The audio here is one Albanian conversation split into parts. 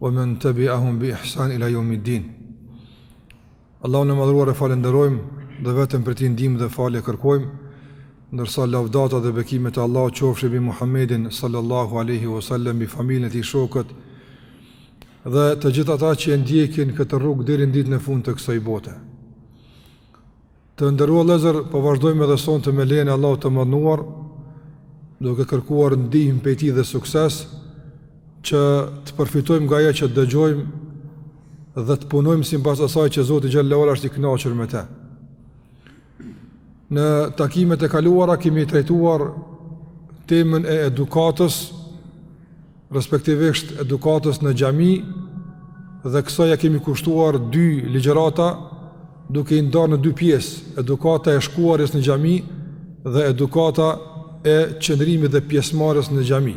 wa man tabi'ahum bi ihsan ila yawm al-din Allahun e madhëruar e falënderojmë dhe vetëm prej tij ndihmë dhe falje kërkojmë ndërsa lavdatat dhe bekimet e Allahut qofshin mbi Muhammedin sallallahu alaihi wasallam mbi familjen e tij shokët dhe të gjithë ata që e ndjekin këtë rrugë deri në ditën e fundit të kësaj bote Të nderuar vllezër, po vazhdojmë edhe sonte me lejen e Allahut të madhëruar, duke kërkuar ndihmë prej tij dhe sukses, që të përfitojmë nga ajo që të dëgjojmë dhe të punojmë simbas asaj që Zoti xhele ue ala është i kënaqur me te. Në takimet e kaluara kemi trajtuar temën e edukatës, respektivisht edukatës në xhami dhe kësaj ia kemi kushtuar dy ligjërata duke i ndarë në dy pjesë, edukata e shkuarjes në xhami dhe edukata e qëndrimit dhe pjesëmarrjes në xhami.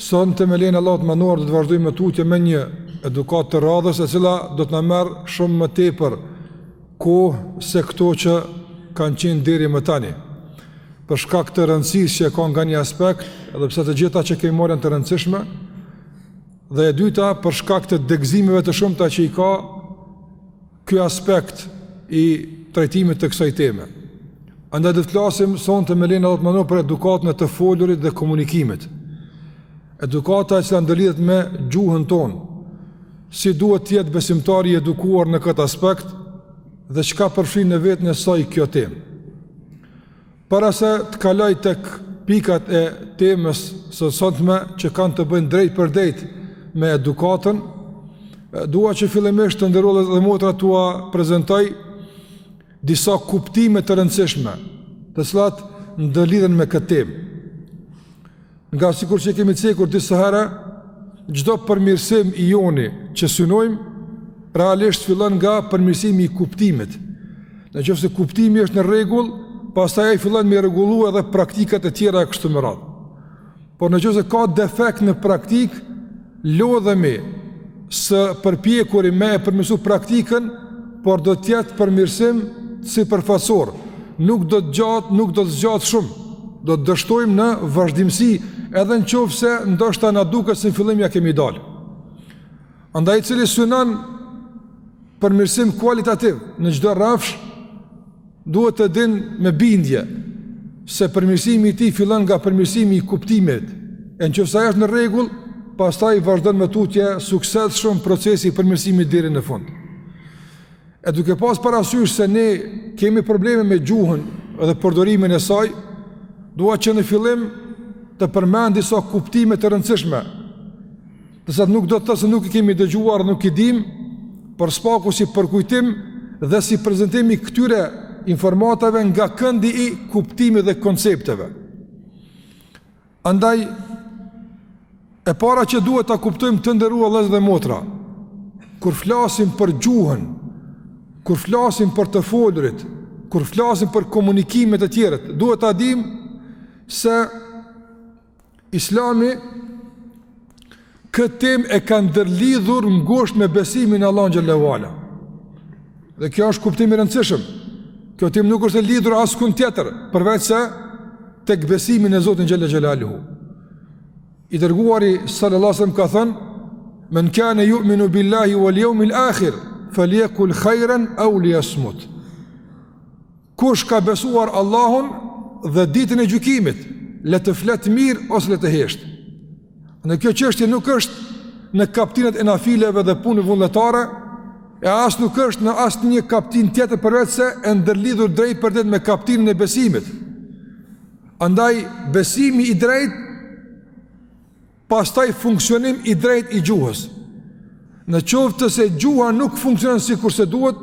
Sonte me lejen e Allahut të madhëruar do të vazhdojmë më tutje me një edukatë të radhës e cila do të na merr shumë më tepër kohë se këto që kanë qenë deri më tani. Për shkak të rëndësisë që e ka nga një aspekt, edhe pse të gjitha që kemi marrë janë të rëndësishme, dhe e dyta për shkak të degëzimeve të shumta që i ka ky aspekt i trajtimit të kësaj teme. Andaj do të flasim sonte me lejen e Allahut të madhëruar për edukatën e të folurit dhe komunikimit. Edukata e cila ndërlidhet me gjuhën tonë, si duhet të jetë besimtari i edukuar në këtë aspekt dhe çka përfshin në vetën e saj kjo temë. Para se të kaloj tek pikat e temës së sontme që kanë të bëjnë drejtpërdrejt me edukatën, dua që fillimisht të nderuar vllezër dhe motra t'ua prezantoj disa kuptime të rëndësishme, të cilat ndërlidhen me këtë temë. Ngase sikur që kemi cekur disa herë, çdo përmirësim i joni që synojmë realisht fillon nga përmirësimi i kuptimit. Në qoftë se kuptimi është në rregull, pastaj ai fillon me i rregullu edhe praktikat e tjera e kështu me radhë. Por në qoftë se ka defekt në praktikë, Lodhemi së përpjekuri me e përmirësu praktikën, por do të jetë përmirësim sipërfaqësor, nuk do të zgjatë, nuk do të zgjatë shumë, do të dështojmë në vazhdimësi edhe në qoftë se ndoshta na duket se në fillim ia kemi dalë. Andaj cili synon përmirësim kualitativ në çdo rrafsh, Duhet të dinë me bindje se përmirësimi i tij fillon nga përmirësimi i kuptimit. E në qoftë se ai është në rregull, pastaj vazhdon më tutje suksesshëm procesi i përmirësimit deri në fund. E duke pas parasysh se ne kemi probleme me gjuhën dhe përdorimin e saj, dua që në fillim të përmend disa kuptime të rëndësishme Nëse nuk do të thotë se nuk i kemi dëgjuar, nuk i dim, por pak si përkujtim dhe si prezantim i këtyre informatave nga këndi i kuptimit dhe koncepteve. Andaj e para që duhet ta kuptojmë të nderuar vëllezër dhe motra, kur flasim për gjuhën, kur flasim për të folurit, kur flasim për komunikime te tjerët, duhet ta dimë se Islami këtë temë e ka ndërlidhur ngusht me besimin në Allahun xhelle ve ala. Dhe kjo është kuptim i rëndësishëm. Kjo temë nuk është e lidhur askund tjetër, përveçse tek besimi në Zotin xhelle xhelaluhu. I dërguari sallallahu alejhi ve sellem ka thënë, men kane juminu billahi vel jeumil ahir, feljekul hajren eu lijesmut. Kush ka besuar Allahun dhe ditën e gjykimit, le të flet mirë ose le të hesht. Në kjo çështje nuk është në kaptinat e nafileve dhe punë vullnetare, e as nuk është në asnjë kaptinë tjetër përveçse e ndërlidhur drejtpërdrejt me kaptinën e besimit. Andaj besimi i drejtë Pastaj funksionim i drejtë i gjuhës. Në qoftë se gjuha nuk funksionon sikurse duhet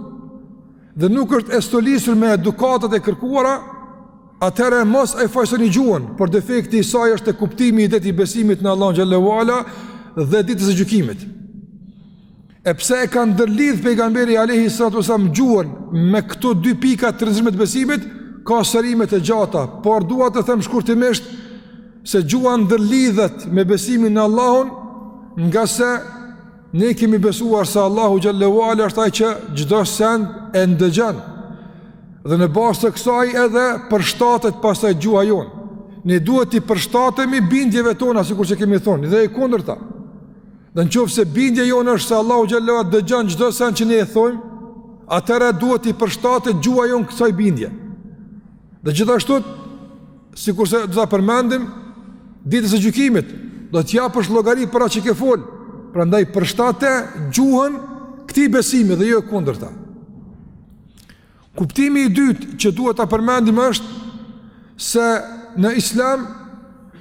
dhe nuk është e stolisur me edukatat e kërkuara, atëherë mos e fajsoni gjuhën, por defekti i saj është kuptimi i drejtë i besimit në Allahun xhelle ve ala dhe ditës së gjykimit. E pse e ka ndërlidh pejgamberi alayhi salatu wasallam gjuhën me këto dy pika të rëndësishme të besimit, ka sqarime të gjata, por dua të them shkurtimisht se gjuha ndërlidhet me besimin në Allahun, ngase ne kemi besuar se Allahu xhelle ve ala është ai që çdo send e ndëgjon. Dhe në bazë të kësaj edhe përshtatet pastaj gjuha jonë. Ne duhet t'i përshtatemi bindjeve tona, sikurse kemi thonë, e jo e kundërta. Dhe në qoftë se bindja jonë është se Allahu xhelle ve ala dëgjon çdo send që ne e thojmë, atëherë duhet t'i përshtatet gjuha jonë kësaj bindje. Dhe gjithashtu, sikurse do ta përmendim, ditës së gjykimit, do të japësh llogari për atë që ke fol, prandaj përshtate gjuhën këtij besimi dhe jo e kundërta. Kuptimi i dytë që duhet ta përmendim është se në Islam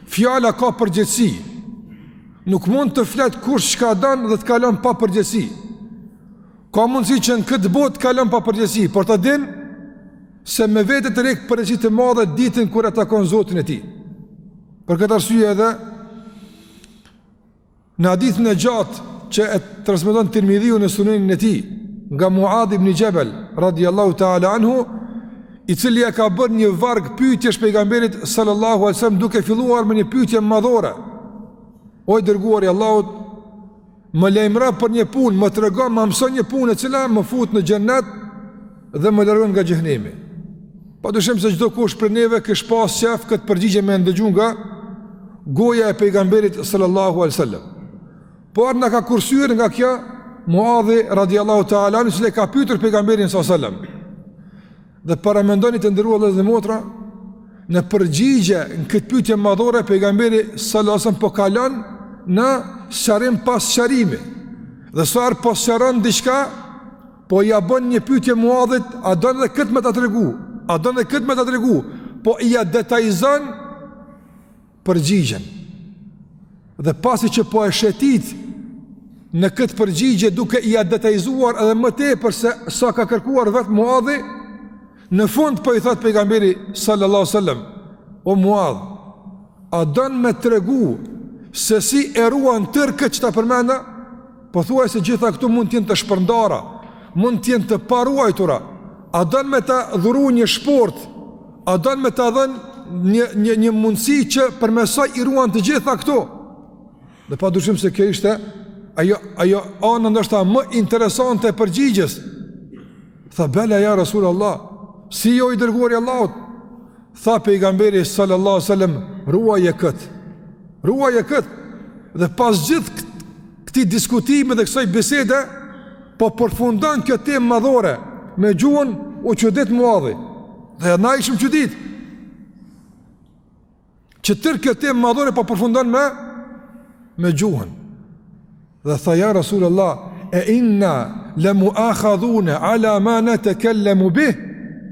fjala ka përgjegjësi. Nuk mund të flet kush çka don dhe të kalon pa përgjegjësi. Ka mundësi që në këtë botë të kalon pa përgjegjësi, por ta dinë se me vete tërheq përgjegjësi të madhe ditën kur e takon Zotin e tij. Për këtë arsye edhe Në hadithin e gjatë që e transmeton Tirmidhiu në Sunenin e tij, nga Muadh ibn Xhebel radhiyallahu ta'ala anhu, i cili ja ka bërë një varg pyetjesh pejgamberit sallallahu alaihi wasallam duke filluar me një pyetje madhore. O i dërguar i Allahut, më lajmëro për një punë, më trego, më mëso një punë e cila më fut në xhennet, dhe më largon nga xhehenemi. Pa dyshim se çdo kush prej neve kish pas qef këtë përgjigje me ja ndëgju nga goja e pejgamberit sallallahu alaihi wasallam. Por na ka kursyer nga kjo Muadhi radiallahu ta'ala anhu i cili e ka pytur pejgamberin sallallahu alaihi wasallam dhe paramendoni të nderuar vëllezër dhe motra në përgjigje në këtë pytje madhore pejgamberi sallallahu alaihi wasallam po kalon në sqarim pas sqarimi dhe sa herë po sqaron diçka Po ja bën një pyetje Muadhit, a don edhe këtë me ta tregu? A don edhe këtë me ta tregu? Po ia detajzon përgjigjen. Dhe pasi që po e shetit në këtë përgjigje duke ia detajzuar edhe më tepër se sa ka kërkuar vetë Muadhi, në fund po i thotë pejgamberi sallallahu alajhi wasallam, o Muadh, A don me tregu se si e ruan tërë këtë që ta përmenda? Po thuaj se gjitha këto mund të jenë të shpërndara, mund të jenë të paruajtura. A don me ta dhuru një shport? A don me ta dhën një një një mundësi që përmes saj i ruan të gjitha këto? Dhe pa dyshim se kjo ishte ajo ajo ana ndoshta më interesante e përgjigjes. Tha bela ja Rasulullah, si jo i dërguar i Allahut? Tha pejgamberi sallallahu alaihi wasallam, ruaje kët. Ruaje kët. Dhe pas gjithë këtij diskutimi dhe kësaj bisede, po përfundon kjo temë madhore me gjuhën. U çudit Muadhi. Edhe na ishim çudit. Që tërë kjo temë madhore po përfundon me me gjuhën. Dhe tha ja Rasulullah, e inna le mu akhadhune ala ma netekellemu bih,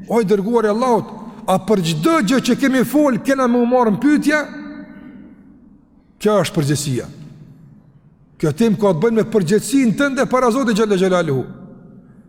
o i dërguar i Allahut, a për çdo gjë që kemi fol, kena me u marrë në pytje, kjo është përgjegjësia. Kjo temë ka të bëjë me përgjegjësinë tënde para Zotit xhel-le xhelaluhu.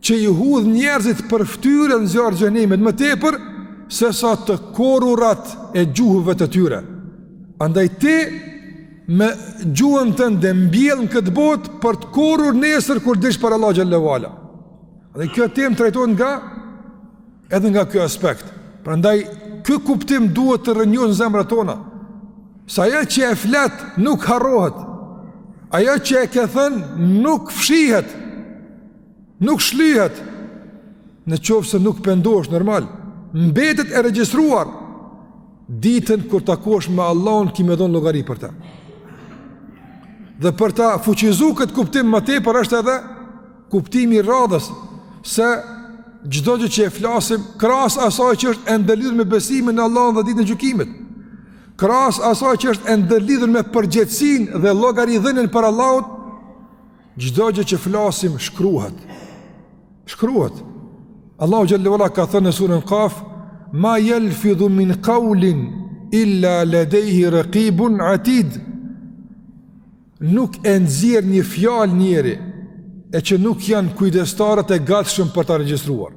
që i hudh njerëzit për ftyre në zjarr të xhehenemit më tepër, se sa të korrurat e gjuhëve të tyre. Andaj ti me gjuhën tënde mbjell në këtë botë për të korrur nesër kur dilsh para Allahut xhel-le ve ala. Andaj kjo temë trajtohet nga edhe nga ky aspekt. Prandaj, ky kuptim duhet të rrënjoset në zemrat tona. Se ajo që e flet nuk harrohet, ajo që e ke thënë nuk fshihet, Nuk shlihet në qoftë se nuk pendohesh normal, mbetet e regjistruar, ditën kur takohesh me Allahun ki me dhonë llogari për ta. Dhe për ta fuqizu këtë kuptim më tepër është edhe kuptimi i radhës se çdo gjë që e flasim krahas asaj që është e ndërlidhur me besimin në Allahun dhe ditën e gjykimit krahas asaj që është e ndërlidhur me përgjegjësinë dhe llogaridhënien para Allahut Çdo gjë që flasim shkruhet. Shkruhet. Allahu xhelle ue ala ka thënë në surën Qaf, "Ma yalfidhu min qawlin illa ladayhi raqibun atid." Nuk e nxjerr një fjalë njeri e që nuk janë kujdestarët e gatshëm për ta regjistruar.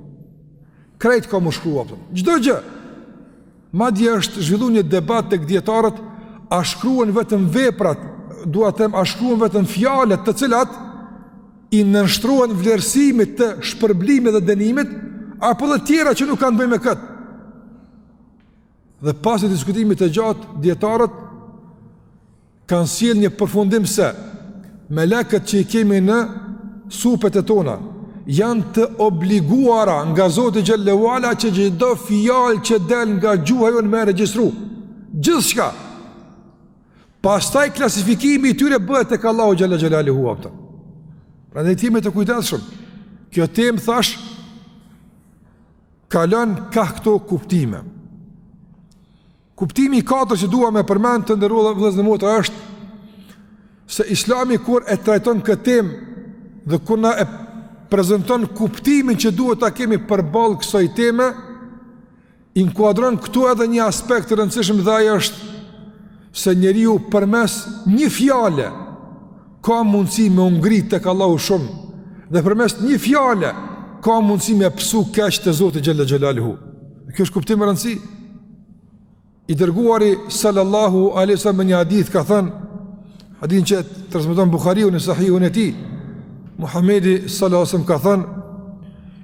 Krejt ka me u shkru. Çdo gjë. Madje është zhvillu një debat tek dietarët a shkruhen vetëm veprat, dua të them a shkruhen vetëm fjalët të cilat i nënshtrohen vlerësimit të shpërblimit dhe dënimit apo edhe tjera që nuk kanë të bëjnë me këtë. Dhe pas diskutimit të gjatë dietarët kanë sjellë një përfundim se melekët që i kemi në supet e tona janë të obliguara nga Zoti xhelle ue ala që çdo fjalë që del nga gjuha jonë me e regjistru gjithçka pastaj klasifikimi i tyre bëhet tek Allahu xhelle xhelaluhu pra prandaj të jemi të kujdesshëm kjo temë thash kalon kah këto kuptime Kuptimi i katërt që dua me përmend të nderuar vëllezër dhe motra është se Islami kur e trajton këtë temë dhe kur na e prezanton kuptimin që duhet ta kemi përballë kësaj teme, inkuadron këtu edhe një aspekt të rëndësishëm dhe ai është se njeriu përmes një fjale ka mundësi me u ngrit tek Allahu shumë, dhe përmes një fjale, ka mundësi me pësu keq te Zoti xhelle xhelaluhu. Kjo është kuptim me rëndësi. I dërguari sallallahu alejhi ue selem në një hadith ka thënë, hadithin që e transmeton Buhariu në Sahihun e tij, Muhammedi sallallahu alejhi ue selem ka thënë,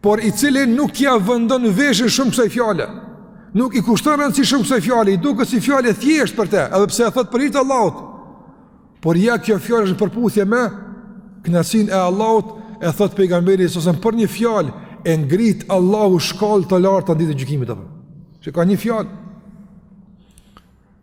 por i cili nuk ia vendon veshin shumë kësaj fjale, nuk i kushton rëndësi shumë kësaj fjale, i duket si fjalë e thjeshtë për te, edhe pse e thotë për hir të Allahut, por ja kjo fjalë është në përputhje me knaqsinë e Allahut, e thotë pejgamberi sësën për një fjalë, e ngrit Allahu shkallë të lartë ditën e gjykimit, që ka një fjalë,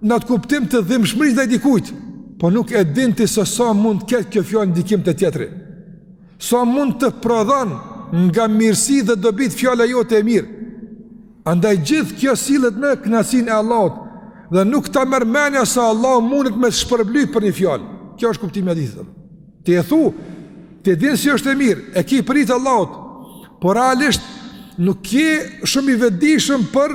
në atë kuptim të dhimshmërisë ndaj dikujt, po nuk e din ti se sa mund të ketë kjo fjalë ndikim te tjetri. Sa mund të prodhon ajo mirësi dhe dobi fjala jote e mirë. Andaj gjithë kjo sillet në kënaqësinë e Allahut dhe nuk ta merr mendja se Allahu mundet me të shpërbly për një fjalë. Kjo është kuptimi i hadithit. Ti e thu, ti e din se është e mirë, e ke për Allahun, por realisht nuk je shumë i vetëdijshëm për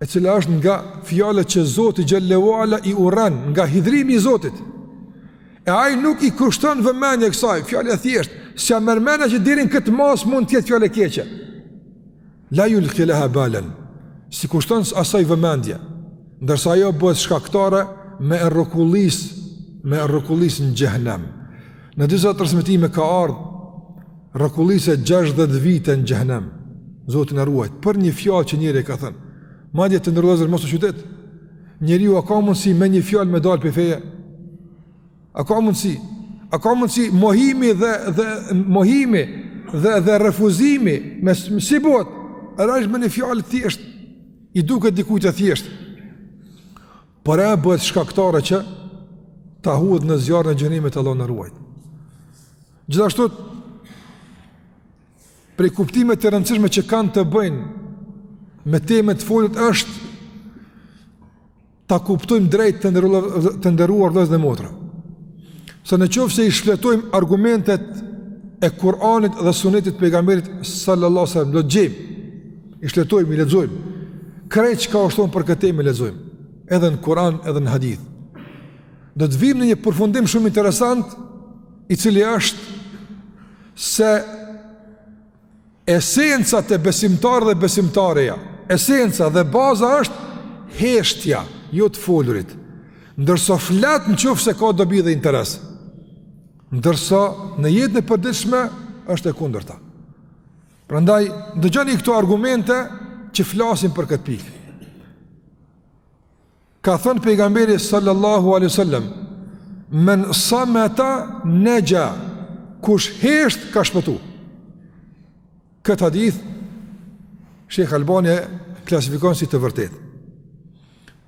e cila është nga fjalët që Zoti xhelle ue ala i urren nga hidhrimi i Zotit. E ai nuk i kushton vëmendje kësaj, fjale, thjesht s'ia merr mendja që deri në këtë masë mund të jetë fjalë e keqe. La julki leha balen. S'i kushton asaj vëmendje, ndërsa ajo bëhet shkaktare me e rrokullis, me e rrokullis në xhehenem. Në disa transmetime ka ardhur rrokulliset 60 vite në xhehenem. Zoti na ruaj. Për një fjalë që njeriu e ka thënë. Madje të nderuar vëllezër mos u çuditni. Njeriu a ka mundsi me një fjalë me dal prej feje. A ka mundsi? A ka mundsi mohimi dhe dhe mohimi dhe dhe refuzimi a s'bëhet? A është me një fjalë thjesht? I duket dikujt e thjesht. Por ajo bëhet shkaktare që ta hudh në zjarrin e xhehenemit, Allahu na ruajt. Gjithashtu, prej kuptimeve të rëndësishme që kanë të bëjnë me temën e të folurit është ta kuptojmë drejt, të nderu, të nderuar vëllezër dhe motra. Se në qoftë se i shfletojmë argumentet e Kur'anit dhe sunetit të pejgamberit sallallahu sallam, do të gjejmë I shfletojmë, i lexojmë. Krejt çka është thënë për këtë temë e lexojmë, edhe në Kur'an, edhe në hadith. Do të vijmë në një përfundim shumë interesant, i cili është se esenca te besimtari dhe besimtareja, esenca dhe baza është heshtja, jo të folurit. Ndërsa flet në qoftë se ka dobi dhe interes. Ndërsa në jetën e përditshme është e kundërta. Prandaj dëgjoni këto argumente që flasin për këtë pikë. Ka thënë pejgamberi sallallahu alaihi wasallam, "Men samete nexha, kush hesht ka shpëtu." Këtë hadith Shejh Albani e klasifikon si të vërtetë.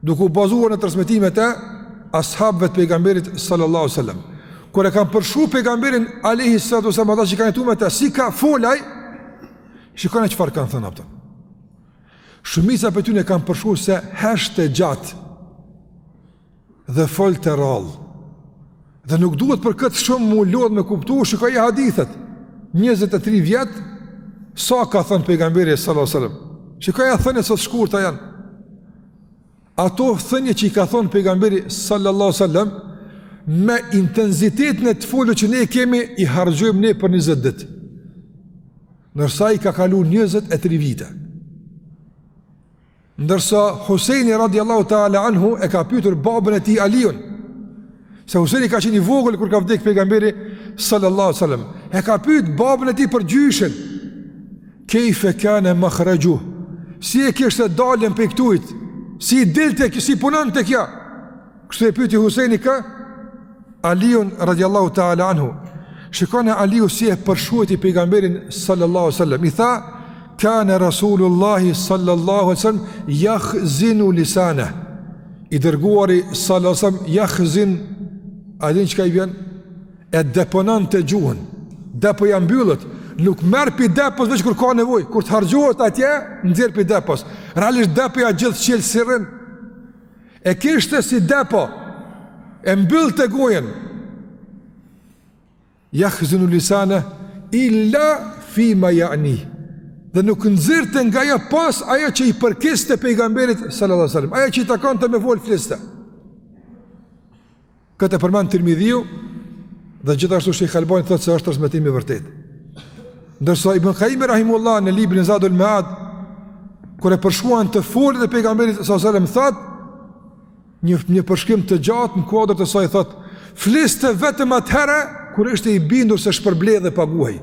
Duke u bazuar në transmetimet e as'habëve të pejgamberit sallallahu alaihi wasallam. Kur e kanë përshkru pejgamberin alaihi salatu wasallam ata që kanë jetuar me të, si ka fol ai, shikoni çfarë kanë thënë ata. Shumica prej tyne kanë përshkru se heshtte gjatë dhe folte rrallë. Dhe nuk duhet për këtë shumë m'u lodh me kuptu, shikoji hadithet, 23 vjet, sa ka thënë pejgamberi sallallahu sallam, shikoja thëniet sa t'shkurta janë, ato thënie që i ka thënë pejgamberi sallallahu sallam, me intensitetin e të folurit që ne kemi, i harxhojmë ne për 20 ditë, ndërsa i ka kalu 23 vite, Ndërsa Husejni radiallahu ta'ala anhu e ka pytur babën e tij Aliun, se Husejni ka qenë i vogël kur ka vdek pejgamberi sallallahu sallam, e ka pyt babën e tij për gjyshin, kejfe kane mahrexhuhu, si e kishte daljen prej këtujt, si dilte, si punën të kja, Kështu e pyeti Huseni kë? Aliun radiallahu ta'ala anhu. Shikone Aliu si e përshkruajti pejgamberin sallallahu sallam. I tha, kane Rasulullahi sallallahu sallam, jahzinu lisane. I dërguari sallallahu sallam, jahzin, a din çka i vjen? E depononte gjuhën. Depoja mbyllet, nuk merr prej depos veç kur ka nevojë. Kur të harxhohet atje, nxjerr prej depos. Realisht depoja gjithë çel sirrin. E kishte si depo, e mbyllte gojen, jahzinu lisane, illa fi ma jani, dhe nuk nxirrte nga ajo pos ajo që i përkiste pejgamberit sallallahu sallam, ajo që i takonte me fol fliste. Këtë e përmend Tirmidhiu dhe gjithashtu Sheikh Albani thotë se është transmetim i vërtetë. Ndërsa Ibn Qayyim rahimullah në librin Zadul Ma'ad kur e përshkruan të folën e pejgamberit sallallahu alajhi wasallam thotë një një përshkrim të gjatë në kuadër të saj thotë fliste vetëm atëherë kur ishte i bindur se shpërblehet dhe paguhet.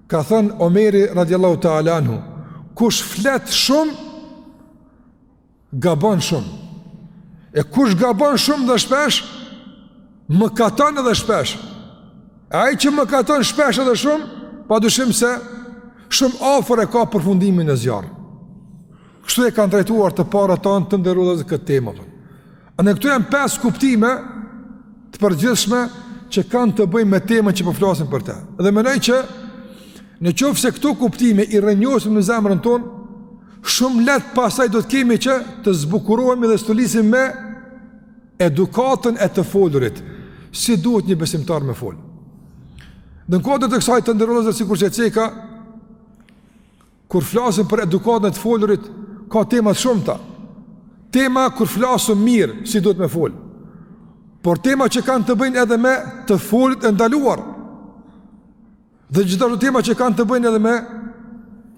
Ka thënë Omeri radiallahu ta'ala anhu, kush flet shumë, gabon shumë. E kush gabon shumë dhe shpesh, mëkaton edhe shpesh. E ai që mëkaton shpesh edhe shumë, pa dyshim se shumë afër e ka përfundimin në zjarr. Kështu e kanë trajtuar të parët tanë të nderuar edhe këtë temë. A në këtu janë pesë kuptime të përgjithshme që kanë të bëjnë me temën që po flasim për të. Dhe mendoj që në qoftë se këto kuptime i rrënjosim në zemrën tonë, shumë lehtë pastaj do të kemi që të zbukurohemi dhe stolisemi me edukatën e të folurit, si duhet një besimtar me fol. Në kuadër të kësaj të nderuar sikurse ceka Kur flasim për edukatën e të folurit, ka tema të shumta. Tema kur flasim mirë si duhet me fol. Por tema që kanë të bëjnë edhe me të folurit e ndaluar. Dhe gjithashtu tema që kanë të bëjnë edhe me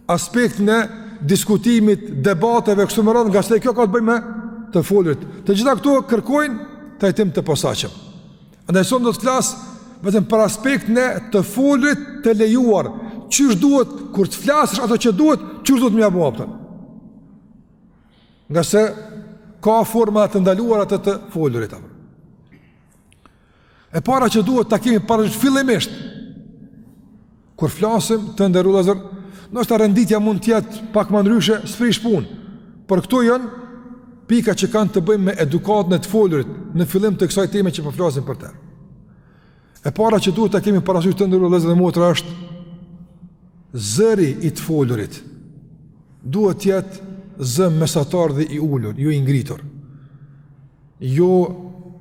aspektin e diskutimit, debateve kështu me radhë, ngase kjo ka të bëjë me të folurit. Të gjitha këto kërkojnë trajtim të posaçëm. Andaj sot do të flasim vetëm për aspektin e të folurit të lejuar, qysh duhet, kur të flasësh ato që duhet, qysh duhet me ia bo, a kupton. Ngase ka forma të ndaluara të të folurit. Apo. E para që duhet të kemi para fillimisht, Kur flasim të nderuar vëllezër, ndoshta renditja mund të jetë pak më ndryshe, s'prish punë, por këto janë pika që kanë të bëjnë me edukatën e të folurit në fillim të kësaj teme që po flasim për te. E para që duhet të kemi parasysh të nderuar vëllezër e motra është, zëri i të folurit duhet të jetë zë mesatar dhe i ulur, jo i ngritur. Jo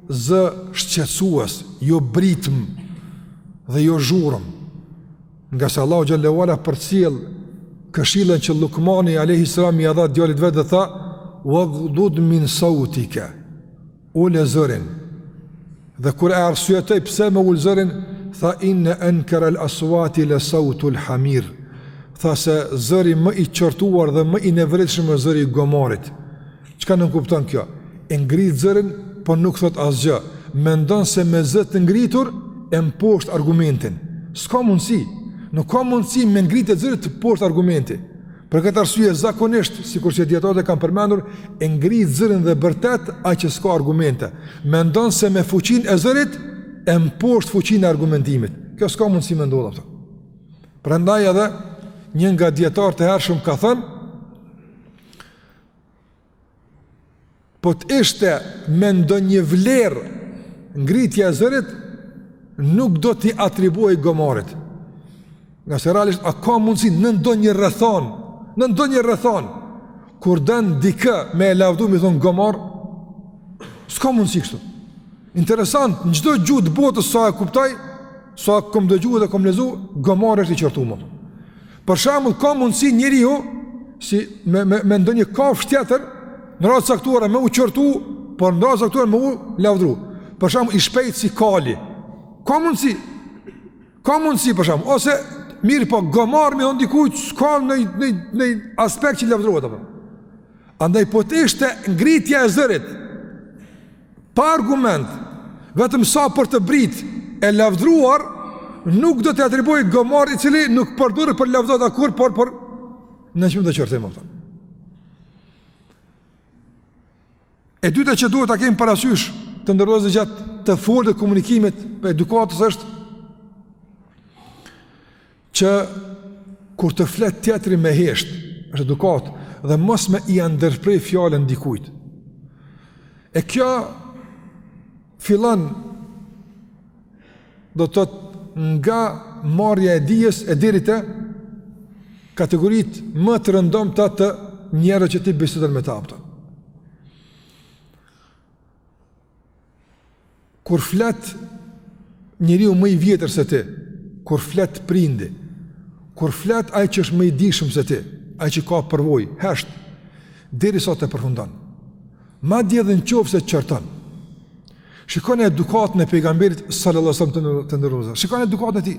zë shqetësues, jo britmë dhe jo zhurmë. Ngase Allahu xhalla wa ala përcjell këshillën që Lukmani alayhi salam ia dha djalit vet dhe tha: "Waghdud min sawtika." Ule zërin. Dhe kur e arsyetoi pse me ul zërin, tha inna ankara al-aswati la sawtu al-hamir. Tha se zëri më i qortuar dhe më i neveritshëm është zëri i gomarit. Çka nënkupton kjo? E ngrit zërin, po nuk thotë asgjë. Mendon se me zë të ngritur e mposht argumentin. S'ka mundësi. Nuk ka mundësi me ngritje të zërit të mposht argumenti. Për këtë arsye zakonisht, sikur që dietarët e kanë përmendur, e ngrit zërin dhe bërtet ai që s'ka argumente. Mendon se me fuqinë e zërit e mposht fuqinë e argumentimit. Kjo s'ka mundësi me ndodh, a kupton. Prandaj edhe një nga dietarët e hershëm ka thënë Po të ishte me ndonjë vlerë ngritja e zërit, nuk do t'i atribuohej gomarit. Ngase realisht, a ka mundësi në ndonjë rrethanë, në ndonjë rrethanë, kur don dikë me e lavdu, me i thonë gomar, s'ka mundësi kështu. Interesant, në çdo gjuhë të botës sa e kuptoj, sa e kom dëgju dhe kom lexu, gomar është i qortum. Për shembull, ka mundësi njeriu si me me, me ndonjë kafsh tjetër në raste të caktuara me u qortu, por në raste të caktuara me u lavdru. Për shembull, i shpejt si kali. Ka mundësi. Ka mundësi për shembull, ose mirëpo gomar me i thon dikujt s'ka në ndonjë aspekt që lavdrohet apo. Andaj po të ishte ngritja e zërit Pa argument, vetëm sa për të bërtit e lavdruar, nuk do t'i atribuohej gomarit i cili nuk përdoret për lavdata kurrë, por për nënçmim dhe qortim, a kupton. E dyta që duhet ta kemi parasysh të nderuar vëllezër gjatë të folurit dhe komunikimit prej edukatës është që kur të flet tjetri me hesht, është edukatë dhe mos me ia ndërpre fjalën dikujt. E kjo fillon do të thotë nga marrja e dijes e deri te kategoritë më të rëndomta të njerëzve që ti bisedon me ta. A kupton. Kur flet njeriu më i vjetër se ti, kur flet prindi, kur flet ai që është më i dijshëm se ti, ai që ka përvojë, hesht derisa të përfundon. Madje edhe në qoftë se qorton. Shikoni edukatën e pejgamberit sallallahu alajhi wasallam të nderuar. Shikoni edukatën e tij.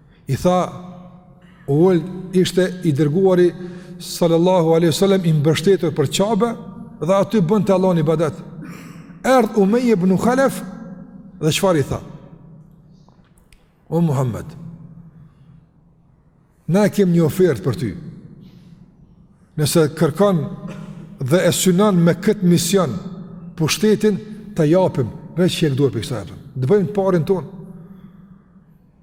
I tha, ulë ishte i dërguari sallallahu aleyhi sallam i mbështetur për Qabe dhe aty bënte Allahun ibadet. Erdh Umejje ibnu Halef dhe çfarë i tha? O Muhammed, na e kem një ofertë për ty. Nëse kërkon dhe e synon me këtë mision pushtetin, ta japim, veç hek dorë prej kësaj e të bëjmë parin tonë.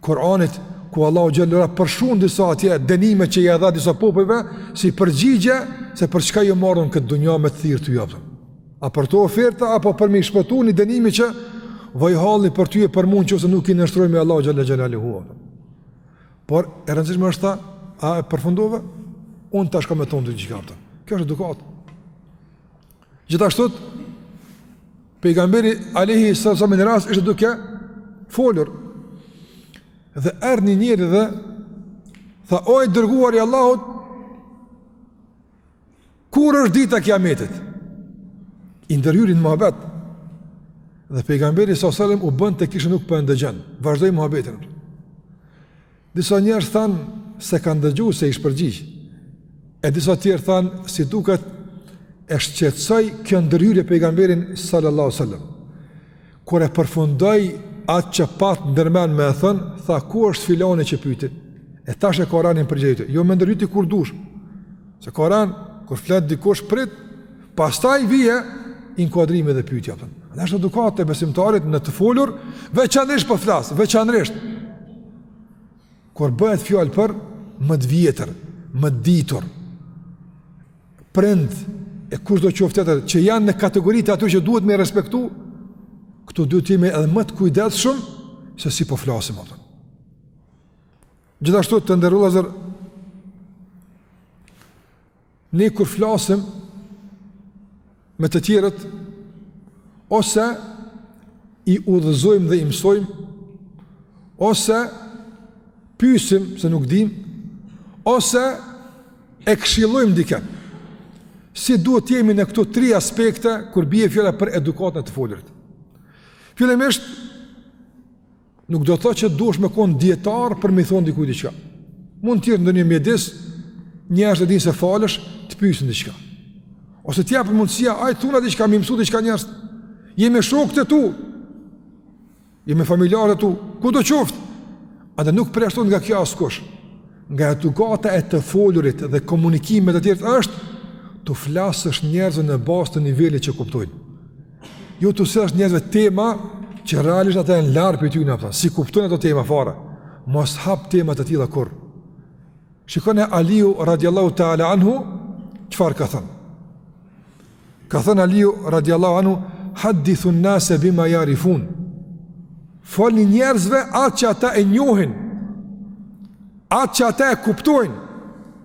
Kur'anit ku Allahu xhallahu përshkrun disa atje dënime që ia dha disa popujve si përgjigje se për çka jom ardh në këtë dunja me të thirr ty, a kupton. A për këto oferta apo për me i shpëtu një dënimi që vaj halli për ty e për mu në qoftë se nuk i nënshtrohemi Allahut xhallahu xhallahu hu. Por e rëndësishme është tha a e përfundove un tash kam me thon diçka. Kjo është edukatë. Gjithashtu pejgamberi alayhi sallam një rast ishte duke folur dhe erdhi një njeri dhe tha o i dërguari i Allahut kur është dita e kiametit i ndërhyri në muhabet dhe pejgamberi sallallahu alaihi wasallam u bënte kishe nuk po e ndëgjon vazhdoi muhabetin Disa njerëz thanë s'e ka ndëgju se ish përgjigj. E disa tjerë thanë si duket e shqetësoi kjo ndërhyrje pejgamberin sallallahu alajhi wasallam. Kur e përfundoi atë që pat ndërmend me e thënë, tha ku është filani që pyeti? E tash e ka rendin me u përgjigj. Jo me ndërhy ti kur dush. Se ka rend, kur flet dikush prit, pastaj vije inkuadrimi dhe pyetja. Dhe është edukatë e besimtarit në të folur, veçanërisht po flas, veçanërisht Kur bëhet fjalë për më të vjetër, më të ditur, prind e kushdo qoftë tjetër që janë në kategoritë aty që duhet me i respektu, këtu duhet të jemi edhe më të kujdesshëm se si po flasim, a kupton. Gjithashtu të nderuar vllazër Ne kur flasim me të tjerët ose i udhëzojmë dhe i mësojmë ose pyesim se nuk dimë ose e këshillojmë dikë. Si duhet të jemi në këto tri aspekte kur bie fjala për edukatën e të folurit? Fillimisht Nuk do të thotë që duhesh me kon dietar për m'i thon dikujt diçka. Mund të jesh n'ndonjë mjedis, njerëzit e dinë se falësh, të pyesin diçka. Ose t'jepet mundësia t'i thuash diçka, m'i mësu diçka njerëz. Je me shokët e tu. Je me familjarët e tu, kudo qoftë. Edhe nuk përjashtohet nga kjo askush. Nga edukata e të folurit dhe komunikimit me të tjerët është t'u flasësh njerëzve në bazë të nivelit që kuptojnë. Jo t'u sjellësh njerëzve tema që realisht ata janë larg prej tyne apet, s'i kuptojnë ato tema fare, mos hap tema të tilla kurrë. Shikoni Aliu radiallahu ta'ala anhu, çfarë ka thënë? Ka thënë Aliu radiallahu anhu, hadithun nase bima jarifun, folni njerëzve atë që ata e njohin, atë që ata e kuptojnë,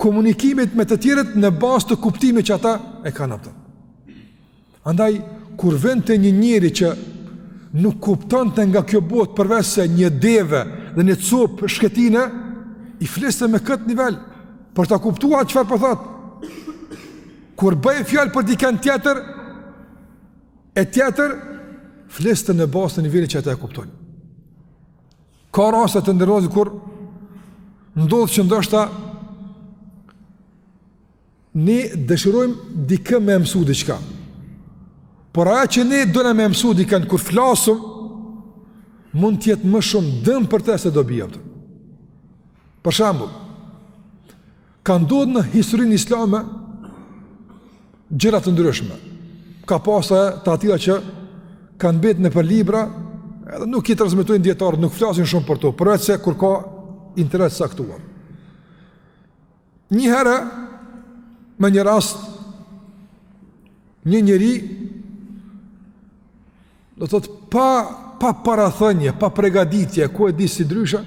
komunikimit me të tjerët në bazë të kuptimit që ata e kanë atë. Andaj kur vinte një njeri që nuk kuptonte nga kjo botë përveçse një deve dhe një copë shkretine, i fliste me këtë nivel, për ta kuptuar çfarë po thotë. Po kur bie fjala për diken tjetër, e tjetër, fliste në bazë të nivelit që ata e kuptojnë. Ka raste të nderuar kur ndodh që ndoshta ne dëshirojmë dikë me mësu diçka. Por ajo që ne dona me mësu dikën kur flasëm, mund t'jetë më shumë dëm për te se dobi. Për shembull, Ka ndodh në historinë islame gjëra të ndryshme. Ka pasë të atila që kanë mbetë nëpër libra, edhe nuk i transmitojnë dijetarët, nuk flasin shumë për to, përveç kur ka interes t'caktuar. Një herë, me një rast, një njeri Do të thotë pa pa parathënie, pa përgatitje, ku e di si ndryshe,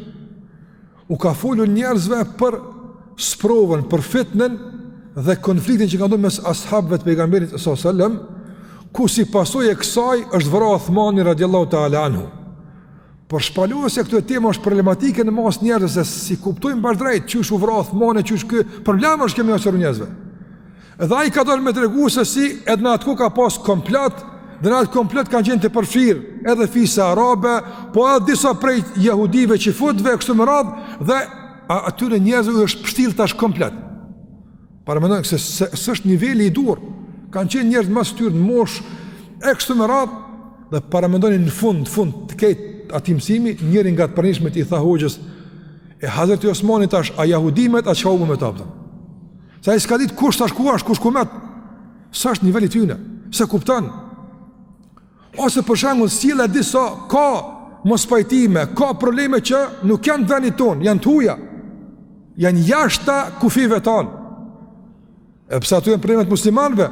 u ka folur njerëzve për sprovën, për fitnën dhe konfliktin që ka ndodhur mes ashabëve të pejgamberit sallallahu alajhi wasallam, ku si pasojë e kësaj është vrarë Uthmani radhiyallahu ta'ala anhu. Por shpalosja e këtyre temave është problematike në mesin e njerëzve se s'i kuptojnë bash drejt qysh u vra Uthmani, qysh ky problem është kemi asur njerëzve. Dhe ai ka dashtë me tregu se si edhe në atë kohë ka pas komplot, dhe në atë komplot kanë qenë të përfshirë edhe fise arabe, po edhe disa prej jehudive çifutve e kështu me radhë, dhe atyre njerëzve u është pështjellë tash komplet. Paramendoni se si është niveli i dur, kanë qenë njerëz ma të shtyrë në moshë, e kështu me radhë, dhe paramendoni në fund, në fund të krejt atij mësimi, njëri nga të pranishmit i tha hoxhës, e Hazreti Osmani tash, a jahudi met, a çka u bo me ta pëtëm? Se ai s'ka ditë kush tash ku është, kush ku met. Sa është niveli tyne, s'e kupton. Ose për shembull sjellja e disa, ka mospajtime, ka probleme që nuk janë të vendit tonë, janë të huaja. Janë jashta kufijve tanë. Edhe pse ato janë probleme të muslimanëve,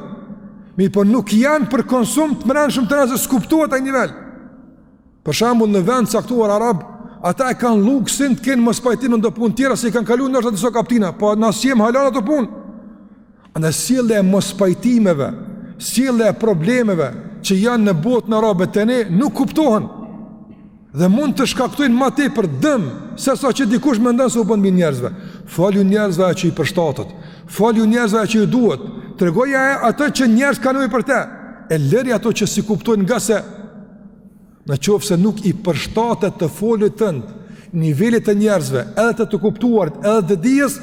mirëpo nuk janë për konsum të mbrendshëm te ne, se s'kuptohet ai nivel. Për shembull në vend të caktuar arab, ata e kanë luksin të kenë mospajtime në do punë tjera se i kanë kalu ndoshta disa kaptina, po na s'jem hala n'ato punë. Andaj sjellja e mospajtimeve, sjellja e problemeve që janë në botën arabe te ne nuk kuptohen. Dhe mund të shkaktojnë ma tepër dëm sesa që dikush mendon se u bën mirë njerëzve. Folju njerëzve që i përshtatet. Folju njerëzve që i duhet. Tregoja atë që njerëzit kanë nevojë për të. E lëri ato që s'i kuptojnë ngase Në qoftë se nuk i përshtate të folurit tënd nivelit të njerëzve edhe të të kuptuarit edhe të dijes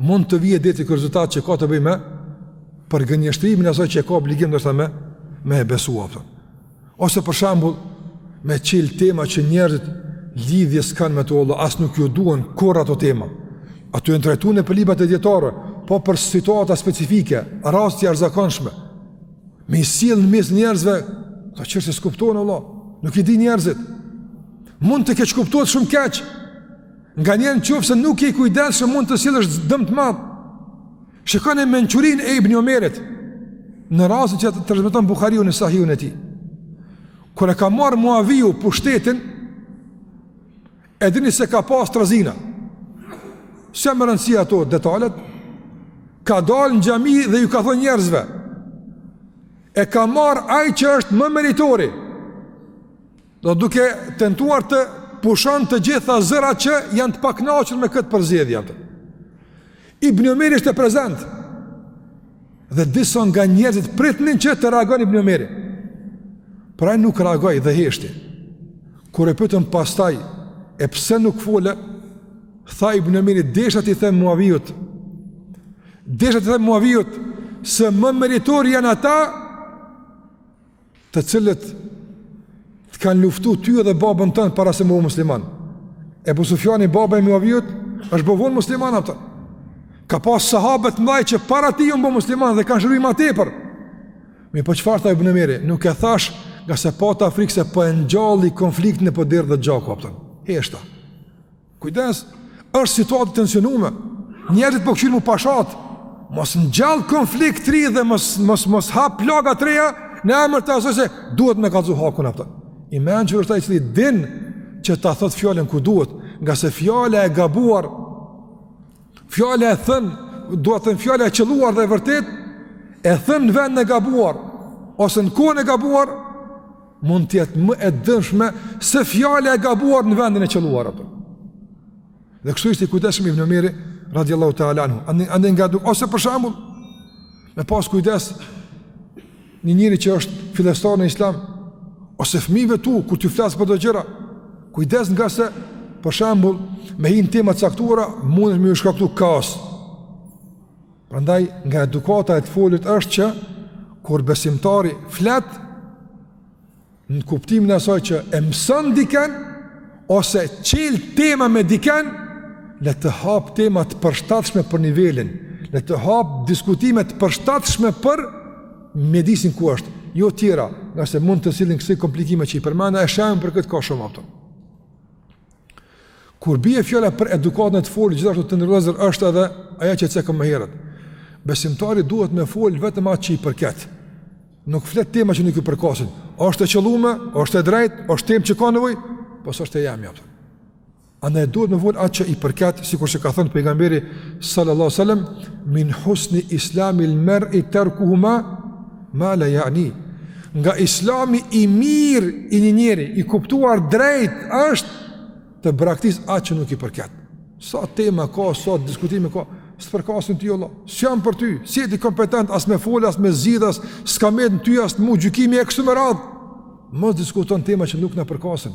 mund të vijet deri te ky rezultat që ka të bëjë me përgënjeshtrimin e asaj që e ka obligim ndoshta me, me e besu apo... ose për shembull me çil tema që njerëzit lidhje s'kanë me to, valla as nuk ju duhen kurrë ato tema ato janë trajtu nëpër librat e dijetarëve po për situata specifike raste jashtëzakonshme Me i sjellë në mes njerëzve, këto çështje s'kuptohen, valla nuk i dinë njerëzit. Mund të keqkuptohet shumë keq, nganjëherë n'qoftë se nuk je i kujdesshëm mund të sjellësh dëm të madh. Shikone mençurinë e Ibn Omerit, në rastin që e transmeton Buhariu në Sahihun e tij. Kur e ka marrë Muaviu pushtetin, E dini se ka pas trazina. S'është me rëndësi ato detalet, ka dalë në xhami dhe ju ka thënë njerëzve, e ka marrë ai që është më meritori, dhe duke tentuar të pushon të gjitha zërat që janë të paknaqër me këtë përzgjedhje. Ibn Omeri ishte prezent dhe disa nga njerëzit pritnin që të reagon Ibn Omeri. Por ai nuk reagoi dhe heshti. Kur e pytën pastaj e pse nuk fole, tha Ibn Omeri desha t'i them Muaviut. Desha t'i them Muaviut se më meritor janë ata të cilët të kanë luftu ty edhe babën tënë para se me u bo musliman. Ebu Sufjani baba i Muavijut, është bo vonë musliman, a kupton. Ka pas sahabë të mdhaj që para tij janë bo musliman dhe kanë shërby ma tepër. Mirëpo çfarë tha Ibn Omeri, nuk e thashë ngase pata frikë se po e ngjalli konfliktin e po derdhet gjaku, a kupton. Heshta. Kujdes, është situatë e tensionume, njerëzit po kqyrin mu pashat, mos ngjall konflikt t'ri dhe mos, mos, mos hap plaga t'reja, në emër të asoj se duhet me kalzu hakun a kupton. I mençur është ai i cili din që ta thotë fjalën ku duhet, ngase fjala e gabuar, fjala e thënë, dua të them fjala e qëlluar dhe e vërtetë, e thënë në vendin e gabuar, ose në kohën e gabuar, mund të jetë më e dëmshme se fjala e gabuar në vendin e qëlluar apo. Dhe kështu ishte i kujdesshëm Ibn Omeri radhiyallahu ta'ala anhu. Andaj andaj nga duk ose për shembull me pas kujdes një njeri që është fillestar në Islam ose fëmijëve tu kur t'ju flas për do gjëra, kujdes ngase për shembull me hi n'tema të caktuara mun me ju shkaktu kaos. Prandaj nga edukata e të folit është që kur besimtari flet në kuptimin e asaj që e mëson dikën ose çel tema me dikën, le të hap tema të përshtatshme për nivelin, le të hap diskutime të përshtatshme për mjedisin ku është, jo tjera, ngase mund të sillin kësi komplikime që i përmenda, e shembuj për këtë ka shumë a kupton. Kur bie fjala për edukatën e të folit gjithashtu të nderuar vllezër është edhe ajo që cekëm më herët. Besimtari duhet me fol vetëm atë që i përket. Nuk flet tema që nuk i përkasin. Është e qëllume, është e drejtë, është temë që ka nevojë, po s'është e jamja, a kupton. Andaj duhet me fol atë që i përket, sikurse ka thënë pejgamberi sallallahu alajhi wasallam, min husni islamil mar'i tarkuhu ma Ma la ja'ni Nga islami i mirë i një njeri I kuptuar drejt është Të braktis atë që nuk i përket Sa tema ka, sa diskutime ka S'të përkasin ty valla S'janë për ty, s'je ti kompetent As me folë, as me zgjidh, as s'ka met në ty As te mu gjykimi e kështu me radhë Mos diskuton tema që nuk na përkasin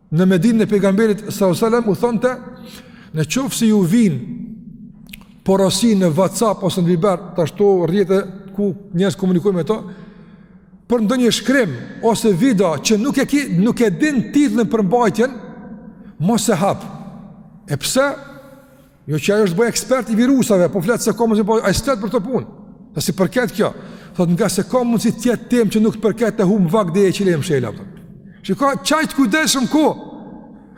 Në Medinën e Pejgamberit sallallahu alajhi wasallam u thonte, në qoftë se ju vin porosi në WhatsApp ose në Viber, tash këto rrjete ku njerëz komunikojnë me to, për ndonjë shkrim ose video që nuk e ki, nuk e din titullin përmbajtjen, mos e hap. E pse? Jo që ajo është bo ekspert i virusave, po flet se ka mundësi, po ai për atë punë. Dhe s'i përket kjo, thot ngase ka mundësi t'jetë temë që nuk të përket, të humb vakt dhe e çile e mshele. Që ka qajtë kujdesshëm ku,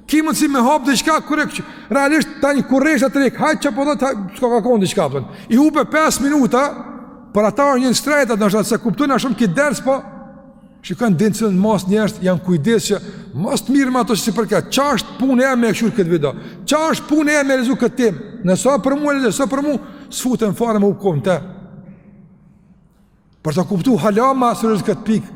ki mundësi me hap diçka kure, që, realisht tani kurresh dhe të rekë, hajt që po dhe të ka ka kon diçka, për. i hupe 5 minuta, për ata është janë t'shtrejta, nëse kupton shumë ki dërës, po Shikon din se mos njerëz janë kujdes që mos të mirren me ato që s'i përket. Ç'a është puna jeme me kqyr këtë video. Ç'a është puna jeme me lexu këtë temë. Nëse s'o për mu, nëse s'o për mu, s'futem fare me u konta. Për ta kuptu hala ma shumë këtë pikë.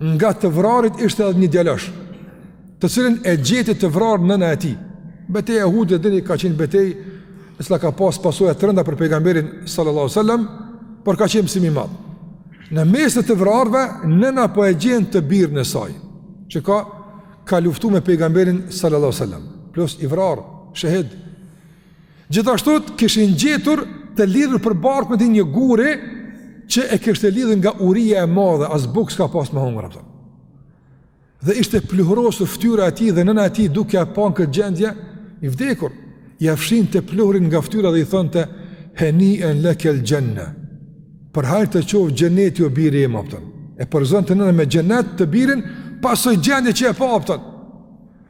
Nga të vrarit ishte edhe një djalosh, të cilin e gjeti të vrarë nëna e tij. Beteja e Uhudit e dini ka qenë betejë e cila ka pas pasoja të rënda për pejgamberin sallallahu alajhi wasallam, por ka qenë mësim i madh. Në mes të të vrarëve, nëna po e gjen të birin e saj, që ka ka luftu me pejgamberin sallallahu alajhi wasallam, plus i vrarë, shehid. Gjithashtu kishin gjetur të lidhur për bark me të një guri që e kishte lidhur nga uria e madhe, as bukë s'ka pas me hongër, a kupton. Dhe ishte pluhrosur ftyra e tij dhe nëna e tij duke e pa n'këtë gjendje, i vdekur, ia fshinte pluhrin nga ftyra dhe i thonte henien lekel xhenne, për hajr të qoftë xhenneti o biri im, a kupton, e përgëzonte nëna me xhennet të birin, pas asaj gjendje që e pa, a kupton.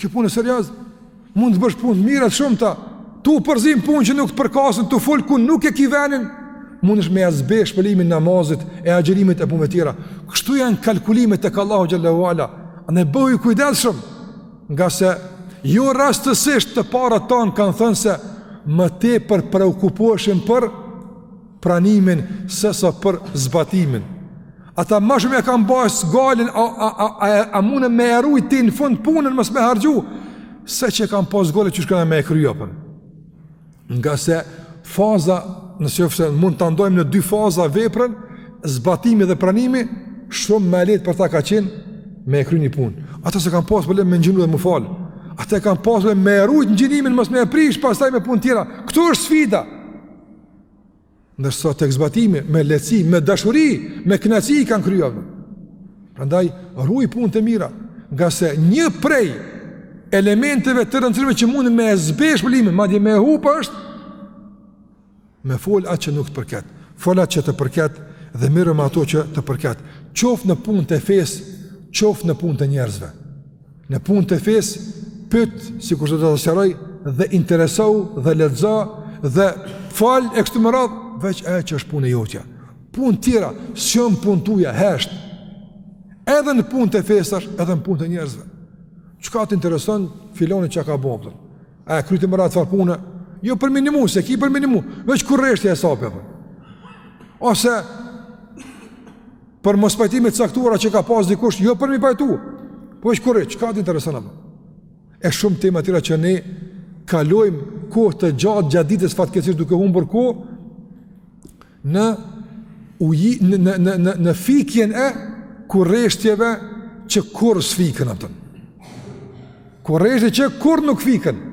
Kjo punë o serioze, mund të bësh punë të mira t'shumta, tu u përzi n'punë që nuk të përkasën, tu fol ku nuk e ki venin, mund është me ia zbeh shpërblimin namazit e agjërimit e punëve tjera. Kështu janë kalkulimet tek Allahu xhelle ue ala, andaj bëhu i kujdesshëm, ngase jo rastësisht të parët tanë kanë thënë se më tepër preokupoheshin për pranimin sesa për zbatimin. Ata më shumë e kanë bërë gajlen a a a a, a mund me e rujt deri në fund punën mos me e harxhu se që kanë pas gajlen qysh kanë me e kry apo. Ngase faza nëqoftëse mund të ndajmë në dy faza veprën, zbatimi dhe pranimi, shumë ma lehtë për ta ka qenë me e kry një punë. Ata s'e kanë pasë problem me ngjinu dhe me u falë. Ata e kanë pasë problem me e rujtë ngjinimin, mos me e prishë, pastaj me punë tjera. Këtu është sfida. Ndërsa tek zbatimi me lehtësi, me dashuri, me kënaqësi i kanë kry. Prandaj ruaj punët e mira, ngase një prej elementeve të rëndësishme që mundin me e zbeh shpërblimin, madje me e hup është me fol atë që nuk të përket. Fol atë që të përket dhe mirru me ato që të përket. Qoftë në punët e fesë, qoftë në punët e njerëzve. Në punë të fesë, pyt, sikurse do ta sqaroj, dhe interesohu, dhe lexo, dhe fal e kështu me radhë, veç e që është punë e jotja. Punë tjera, s'janë punë tuja, hesht. Edhe në punë të fesash, edhe në punë të njerëzve. Çka të intereson, filani çka ka bo. A e kryti me radhë far pune, jo për mi nimu, s'e ki për mi nimu, veç kureshtje sa për, ose për mospajtime të caktuara që ka pas dikush, jo për mi pajtu. Po veç kureshtje, çka të intereson, a kupton? E shumë tema tjera që ne kalojmë kohë të gjatë gjatë ditës fatkeqësisht duke humbur kohë në uji në në në në, në fikjen e kureshtjeve që kurrë s'fiken, a kupton. Kureshtje që kurrë nuk fiken.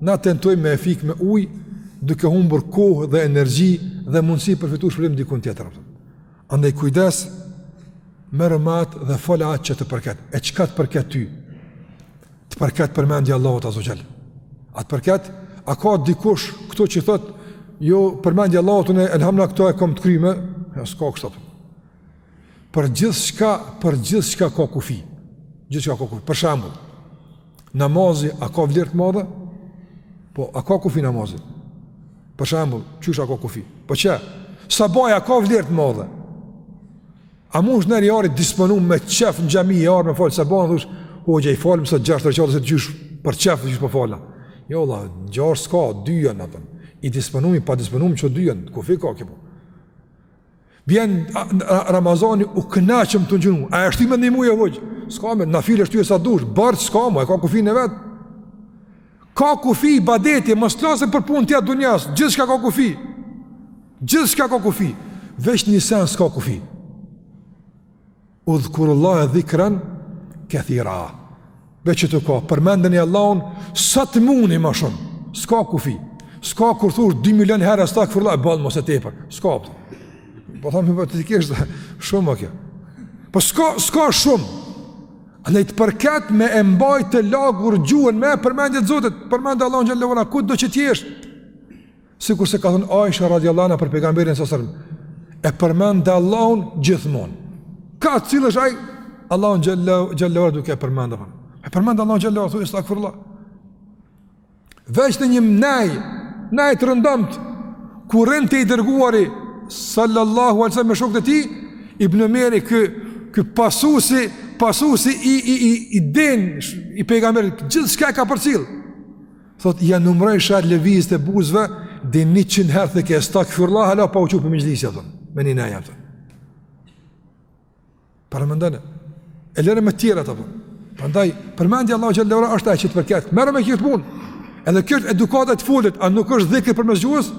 Na tentojmë me fik me ujë duke humbur kohë dhe energji dhe mundësi për fitu shpërblim dikun tjetër. A kupton. Andaj kujdes, merru me atë dhe fola atë që të përket. E çka të përket ty? Të përket përmendja Allahut azze ve xhel. A të përket, a ka dikush këtu që thotë, jo përmendja Allahut unë elhamdulilah këto e kom të kryme, e s'ka kështu. Për gjithçka, për gjithçka ka kufi. Gjithçka ka kufi. Për shembull, namazi a ka vlerë të madhe? Po, a ka kufi namazi? Për shembull, qysh ka kufi? Po qe, sabahi ka vlerë të madhe. A mundet njeri i disponuar me qejf në xhami e ardh me fal sabahun thotë, hoxhë e falim sot gjashtë rekate se qysh për qejf qysh po fal. Jo valla, gjashtë s'ka, dy janë, a kupton. I disponuar i padisponuar qo dy janë, kufi ka këtu. Vjen Ramazani u kënaqëm tu ngjinu. A e shtyjmë edhe ni muj, hoxhë? S'ka më, nafile shtyje sa dush. Farz s'ka më, e ka kufin e vet. Ka kufi ibadeti, mos flasim për punë të dunjas. Gjithçka ka kufi. Gjithçka ka kufi. Veç një sen s'ka kufi. Udhkurullahe dhikran kethira. Veç këtu ka, përmendeni Allahun, sa të muni ma shumë, s'ka kufi, s'ka kur thush 2 milion herë, estagfirullah, e boll mos e tepro, s'ka për. Po them, hipotetikisht, shumë o kjo. Po s'ka, s'ka shumë. Andaj të përket me e mbajt të lagur gjuhën me përmendje të Zotit, përmende Allahun xhele ue ala, kudo që t'jesh? Sikurse ka thënë Aisha radhiyallahu anha për pejgamberin sa selam, e përmendte Allahun gjithmonë. Ka cilësh ai Allahun xhallahu xhallahu duke përmendur. E përmend Allahun xhallahu thuj estagfirullah. Veç në një ndej, ndej të rëndomtë, ku rrinte i dërguari, sallallahu alejhi ve selem me shokët e tij, Ibn Omeri ke, ke pasuesi, pasuesi i, i, i, i denjë i pejgamberit, gjithçka e ka përcjellë, Thot, ja numroj shar lëvizjet e buzëve, dhe njëqind herë të ke, stak fyrla, hala pa u që për mizlisja, thot, me një neja, thot. Paramendane, e lëre më tjera, thot, Prandaj përmendja Allahu xhalle ue ala është ajo që të përket. Merrem me kit punë. Edhe kjo është edukata e të folurit, a nuk është dhikri përmes gjuhës?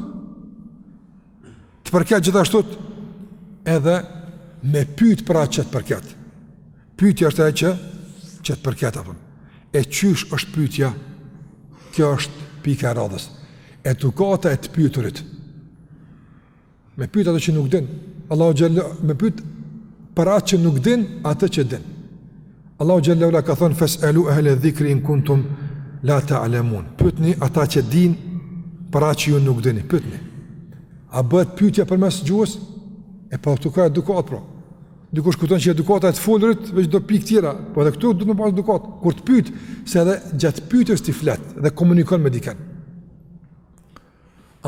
Të përket gjithashtu edhe me pyet për atë që të përket. Pyetja është ajo që që të përket apo. E çysh është pyetja? Kjo është pika e radhës. Edukata e të pyeturit. Me pyet ato që nuk din. Allahu xhalla me pyet për atë që nuk din, atë që din. Allahu xhalla ue ala ka thënë fes'elu ehle dhikri in kuntum la ta'lamun. Pyetni ata që din për atë që ju nuk dini. Pyetni. A bëhet pyetja përmes gjuhës? E po këtu ka edukatë pra. Dikush kujton që edukata e të folurit veç do pikë tjera, po edhe këtu duhet me pas edukatë, kur të pyet, se edhe gjatë pyetjes ti flet dhe komunikon me dikënd.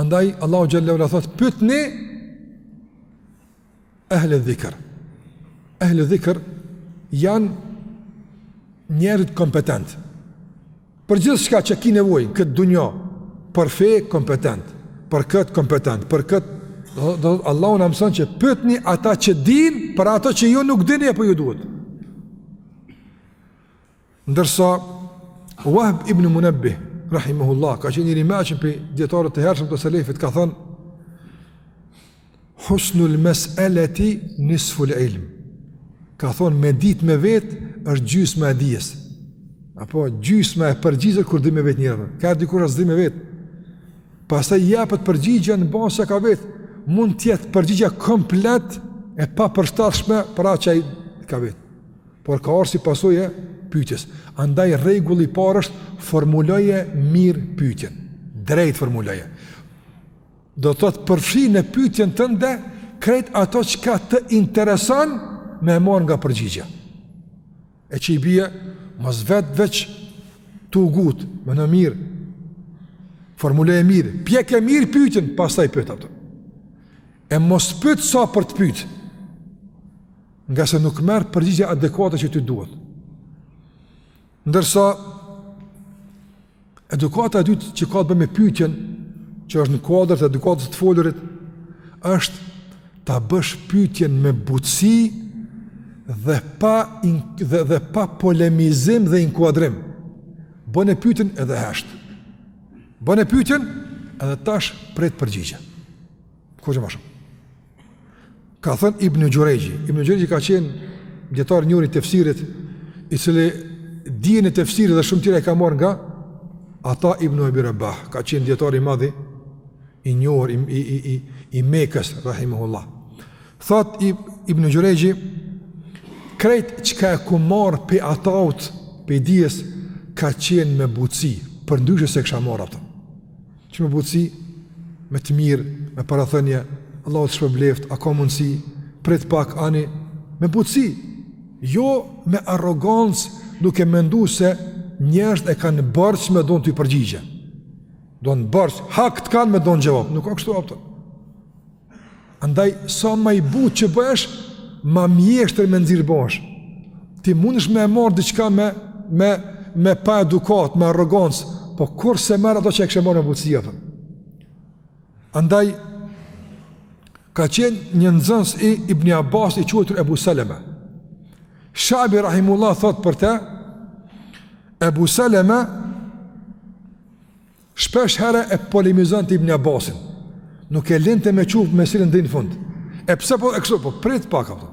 Andaj Allahu xhalle ue ala thot pyetni ehle dhikr. Ehle dhikr janë njerëzit kompetent. Për gjithçka që ki nevoj, këtë dunja, për fe kompetent, për këtë kompetent, për këtë, do të thotë Allahu na mëson që pyetni ata që dinë për ato që ju nuk dini apo ju duhet. Ndërsa Wahb ibn Munabbih rahimahullah ka qenë njëri prej dijetarëve të hershëm të selefit ka thënë Husnul mes'eleti nisful ilm. Ka thonë me dit me vet është gjysma e dijes. Apo gjysma e përgjigjes kur di me vet njeri. Ka dikush as di me vet. Pastaj japet përgjigja në bazë si ka vet. Mund të jetë përgjigja komplet e papërshtatshme për atë që ai ka vet. Por ka ardh si pasojë e pyetjes. Andaj rregulli i parë është formuloje mirë pyetjen. Drejt formuloje. Do të thotë përfshij në pyetjen tënde krejt ato çka të intereson me e marr nga përgjigja. E që i bie, mos vet veç të ugut, mendo mirë, formuloje mirë, pjeke mirë pyetjen, pastaj pyet ato. E mos pyet sa për të pytë, ngase nuk merr përgjigje adekuate që ty të duhet. Ndërsa edukata e dytë që ka të bëjë me pyetjen, që është në kuadër të edukatës të folurit, është ta bësh pyetjen me butësi dhe pa in, dhe dhe pa polemizim dhe inkuadrim. Bëne pyetjen edhe hesht. Bëne pyetjen edhe tash prit përgjigje. Kurgja më shumë. Ka thënë Ibn Xhurejxhi, Ibn Xhurejxhi ka qenë dijetar, njeri i tefsirit, i cili dijen e tefsirit dhe shumë tjera i ka marrë nga Ata Ibn Abi Rabah, ka qenë dijetar i madh, i njohur, i, i, i, i, i Mekës, rahimahullah. Thot Ibn Xhurejxhi, krejt çka e kom marr pej Ataut, pej dijes, ka qenë me butësi, përndryshe s'e kisha marr, apton. Që me butësi, me të mirë, me parathënje, Allahu të shpërbleft, a ka mundësi, prit pak, ani, me butësi, jo me arrogancë duke mendu se njerëzit e kanë borxh me dhonë ty përgjigje. Donë borxh, hak të kanë me dhonë xhevap, nuk ka kështu, apton. Andaj, sa ma i butë që bëhesh, ma mjeshtër me nxjerr bohesh. Ti mundesh me e marr diçka me, me, me pa edukatë, me arrogancë, po kurrë s'e merr ato që e kishe marr me butësi, apton. Andaj, ka qenë një nxënës i Ibni Abbas i quajtur Ebu Saleme. Shabi rahimahullah thot për te, Ebu Saleme, Shpesh herë e polemizonte Ibn Abbasin. Nuk e linte me çu meselen deri në fund. E pse po e kështu po prit pak apo.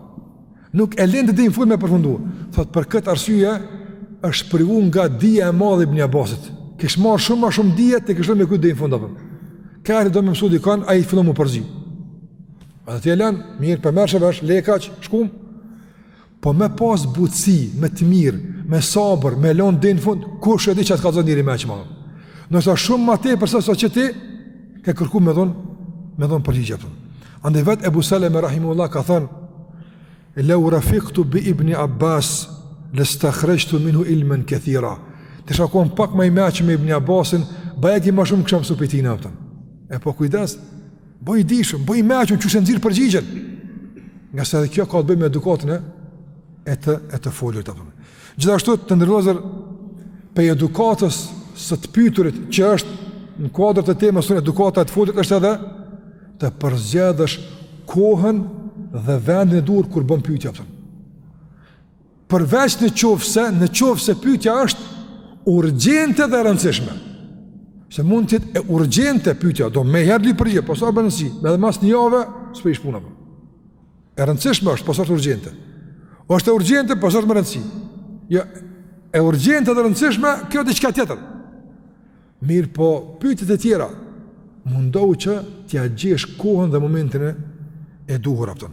Nuk e linte deri në fund me përfundu. Thot për këtë arsye është privu nga dija e madhe e Ibn Abbasit. Kish marr shumë më shumë dije të kish lën me çu deri në fund apo. Ka ardhur do me mësu dikon ai fillon me përzi. A ti e lën mirë për mëshë bash lekaç shkum. Po me pas butësi, me të mirë, me sabër, me lënë deri n'fund, kush e di çka të ka dhënë njeri i meçëm. Do të thotë shumë ma tepër sesa që ti ke kërku me dhon me dhon përgjigje apo. Andaj vet Abu Salama rahimullah ka thënë: "Law rafiqtu bi ibn Abbas lastakhrajtu minhu ilman kathira." T'isha kon pak më i meçëm me Ibn Abbasin, bajagi më shumë kisha mësu pej tij, apton. E po kujdes, Bo i dijshëm, bo i meçëm qysh e nxjerr përgjigjen. Ngase edhe kjo ka të bëjë me edukatën e të, e të folurit. Gjithashtu të nderuar vëllezër, pej edukatës së të pyturit që është në kuadrë të temës sonë, edukata e të folurit është edhe të përzgjedhësh kohën dhe vendin e duhur kur bën pytje, apton. përveç në qoftë se, në qoftë se pytja është urgjente dhe e rëndësishme. Se mund të jetë urgjente pytja, do menjëherë përgjigje, po s'o me rëndësi, edhe mas një jave, s'prish punë, po. E rëndësishme është, po s'është urgjente. O është urgjente, po s'është me rëndësi. Jo, urgjente dhe e rëndësishme, kjo diçka tjetër. Mirëpo, pytjet e tjera, mundohu që t'ia gjesh kohën dhe momentin e duhur apton.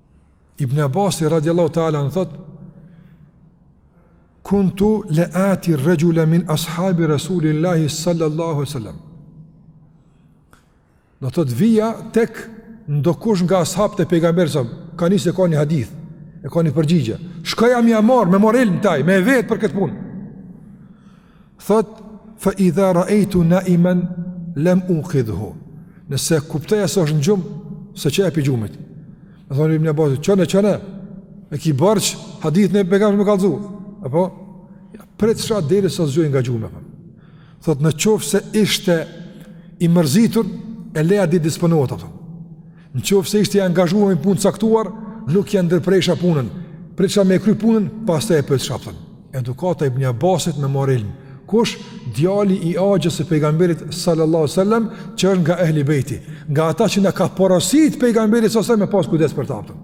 Ibn Abasi radiallahu ta'ala anhu thot Kuntu le ati rexhule min ashabi Resulillahi sallallahu sallam Do thot vija tek ndokush nga ashabët e pejgamberit sallam Kam ni se ka një hadith E ka një përgjigje Shkoja m'ja marrë me marrë ilm te aj Me vet për këtë punë Thot, fa idha raejtuhu naimen, lem ukidhhu. Nëse kuptoja se është në gjumë, s'e çoja pi gjumit. Me thonë Ibn Abbas, çone, çone, e ki borç, hadithin e pejgamberit me kallëzu. Apo, jo, pretsha deri sa zgjohej nga gjumi. Thot, në qoftë se ishte i mërzitur, e leja deri disponohet, a kupton. Në qoftë se ishte i angazhuar me punë caktuar, nuk ja ndërprejsha punën. Pretsha me e kry punën, pastaj e pytsha, a kupton. Edukata e Ibni Abasit me marrë ilm. Kush? Djali i axhës së pejgamberit sallallahu sallam, që është nga ehli bejti. Nga ata që na ka porosit pejgamberi sallallahu sallam me pas kujdes për ta, a kupton.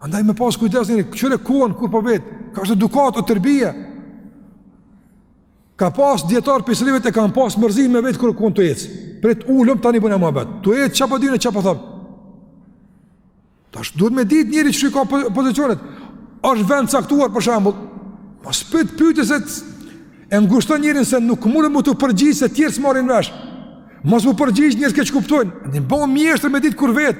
Andaj me pas kujdes njeri, këqyre kan, kur po vet, kjo është edukatë o terbije. Ka pas dijetarë për sërivet e kanë pas mërzi me vet kur kan tu ecë. Prit ulëm tani bëjmë muhabet. Tu ecë ça po di ça po thom. Tash duhet me ditë njeri që ka pozicionet. është vend caktuar për shembull. Mos pyt pytje se e ngushton njerin se nuk mundë me t'u përgjigj se tjerët s'marrin vesh. Mos m'u përgjigj njerëz që kuptojnë. Në bëmë mjeshtër me ditë kur vet.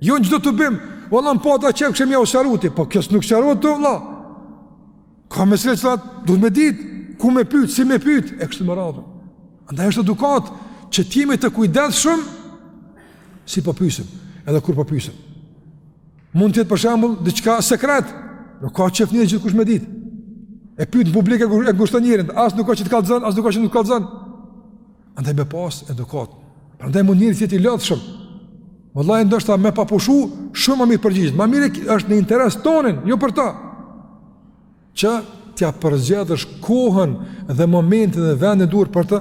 Jo në çdo tubim, valla në pata qepë kështë mja u sharuti, po kjo nuk sharot të vla. Ka mesele që duhet me ditë, ku me pytë, si me pytë, e kështu me radhë. Andaj është edukatë që t'jemi të kujdesshëm, si po pysim, edhe kur po pysim. Mund t'jetë për shembull, diçka sekret, nuk ka qejf njeri gjithkush me ditë. E pytë në publik e ngushton njerin, as nuk ka që të kallëzon, as nuk ka që nuk kallëzon. Andaj me pas edukatë. Prandaj mund njeri t'jetë i lodhshëm. Vallahi, ndoshta me pa pushu, shumë ma mirë përgjigjet. Ma mirë është në interes tonin, jo për ta. Që t'ia përzgjedhësh kohën dhe momentin dhe vendin e duhur për të,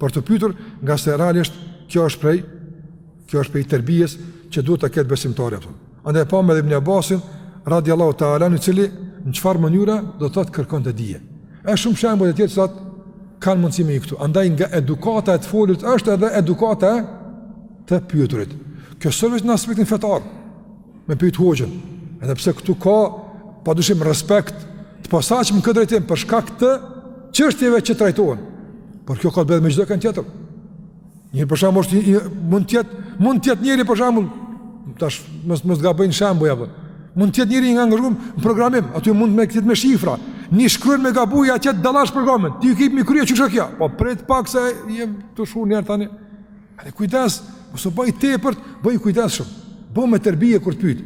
për të pytur, ngase realisht kjo është prej Kjo është prej terbijes që duhet të ketë besimtari apo. Andaj pamë Ibn Abbasin radiallahu ta'ala anhu i cili në çfarë mënyre do të thotë kërkonte dije. E shumë shembuj të tjerë sot kanë mundësi me këtu. Andaj nga edukata e të folurit është edhe edukata e të pyeturit. Kjo s'është veç në aspektin fetar, me pyet hoxhën, edhe pse këtu ka pa dyshim respekt të posaçëm në këtë drejtim për shkak të çështjeve që trajtohen. Por kjo ka të bëjë me gjithkënd tjetër. Një për shembull është një mund të jetë, mund të jetë njëri për shembull tash mos mos gabojmë shembuj apo. Mund të jetë njëri i ngrënë në programim, aty mund me të kthy me shifra. Një shkruan me gabuj atje dallash programin. Ti i ke mi krye çka kjo. Po prit pak sa jam të shoh një herë tani. Andaj kujdes, mos u bëj i tepërt, bëhu i kujdesshëm. Bëhu me terbije kur të pyet.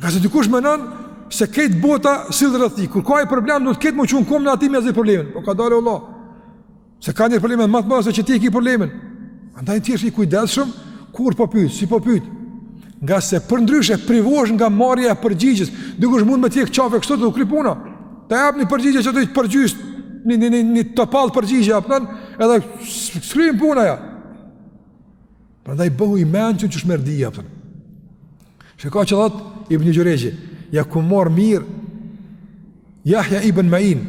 Ngase dikush menon se krejt bota sillet rreth tij. Kur ka një problem duhet krejt me u çu n'kom në atë me ia zgjidh problemin. Po ka dalë Allah. Se ka njeri probleme më të mëdha se që ti e ki problemin. Andaj thjesht i kujdesshëm kur po pyet, si po pyet. Ngase përndryshe privohesh nga marrja e përgjigjes, dikush mund me të hjek qafe kështu u kry puna. Ta jep një përgjigje që do të përgjys ni ni ni ni topall përgjigje apo edhe s'kryn puna ja. Prandaj bëhu i mençur qysh merret dija apo. Shiko çka thot Ibn Xhurejxhi, ja kush morr mir Jahja ibn Ma'in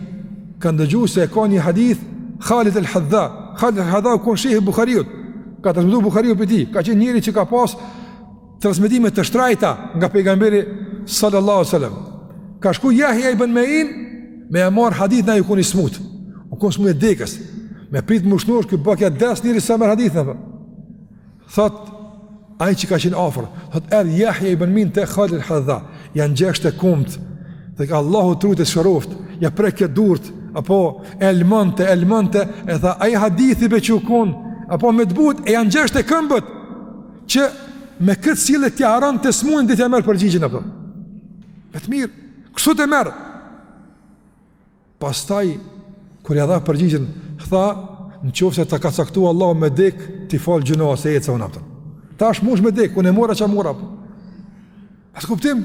ka ndëgju se ka një hadith Khalid al-Hadha, Khalid al-Hadha u kon shehi i Buhariut. Ka transmetuar Buhariu prej tij, ka qenë njëri që ka pas transmetime të shtrejta nga pejgamberi sallallahu alaihi wasallam. Ka shku Jahja ibn Ma'in Me e marë hadithin ai u kon i smut U kon smuja e dekës Me prit me u shnosh ky belki des njëri s'e merr hadithin apo Thot Aj që ka qenë afër Thot erdh Jahja ibn Main te Khalid Hadha Ja ngjeshke kumt Dhe tha Allahu t'rujt e t'shëroft Ja prekte durt Apo elmonte elmonte E tha aj hadithi be që u kon Apo me të but e ja ngjeshte këmbët Që me këtë stil t'ja harron të smunën Dhe t'ja merr përgjigjen apo Me të mirë Kështu e merr. Pastaj, kur ja dha përgjigjen, tha, në qoftë se të ka caktu Allah me dek, t'i faltë gjynahet se eca unë apo. Tash ti mush me dek, unë e mora çka mora apo. Atë kuptim,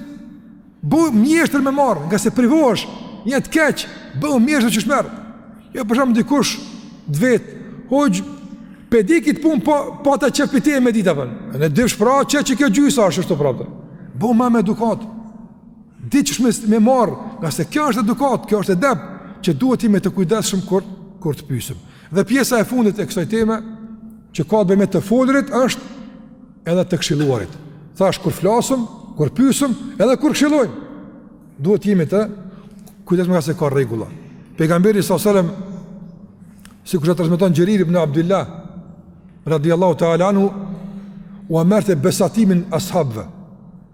bëhu mjeshtër me marrë, ngase privohesh, një të keq, bëhu mjeshtër qysh merr. Ja jo, për shembull dikush, të vetë, hoxhë, pe di këtë punë, po, po ta çka pyte me e ditë apo. Në e difsh pra, qe qe kjo gjysa është është të prap. Bëhu ma me edukatë. Di qysh me e marr, ngase kjo është edukat, kjo është edep që duhet jemi të kujdesshëm kur kur të pyesim. Dhe pjesa e fundit e kësaj teme që ka të bëjë me të folurit është edhe të këshilluarit. Thash kur flasëm, kur pyesim, edhe kur këshillojmë, duhet jemi të kujdesshëm ngase ka rregulla. Pejgamberi sa selam sikurse transmeton Xherir ibn Abdullah radiallahu ta'ala anhu ua merrte besatimin ashabëve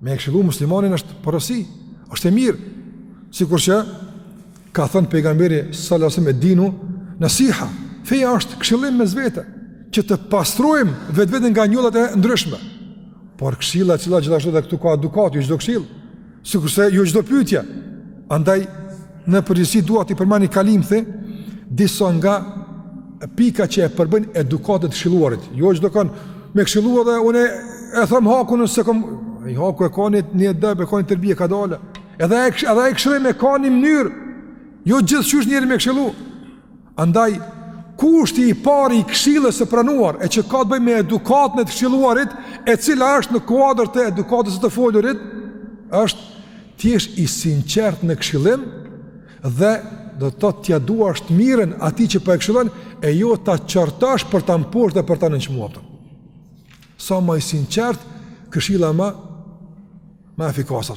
Me e këshillu muslimanin është porosi, është e mirë. Sikur që ka thënë pejgamberi sallallahu alajhi wasallam dinu nasiha, feja është këshillim mes vete, që të pastrojmë vetveten nga njollat e ndryshme. Por këshilla e cila gjithashtu edhe këtu ka edukatë, jo çdo këshill, sikurse jo çdo pyetje. Andaj, në përgjithësi dua t'i përmendi kalimthi, disa nga pikat që e përbëjnë edukatën e të këshilluarit. Jo çdokan me këshillu edhe unë e them hakun se kom... E haku e ka një, një edeb, e ka një terbije, ka dalë. Edhe e, edhe e këshillimi e ka një mënyrë. Jo gjithqysh njeri me këshillu. Andaj, kushti i parë i këshilës së pranuar e që ka të bëjë me edukatën e të këshilluarit, e cila është në kuadër të edukatës së të folurit, është të jesh i sinqertë në këshillim dhe do të thotë t'ia duash të mirën atij që po e këshillon e jo ta qortash për ta mposht dhe për ta nënçmuar. Sa më i sinqertë, këshilla më më efikase.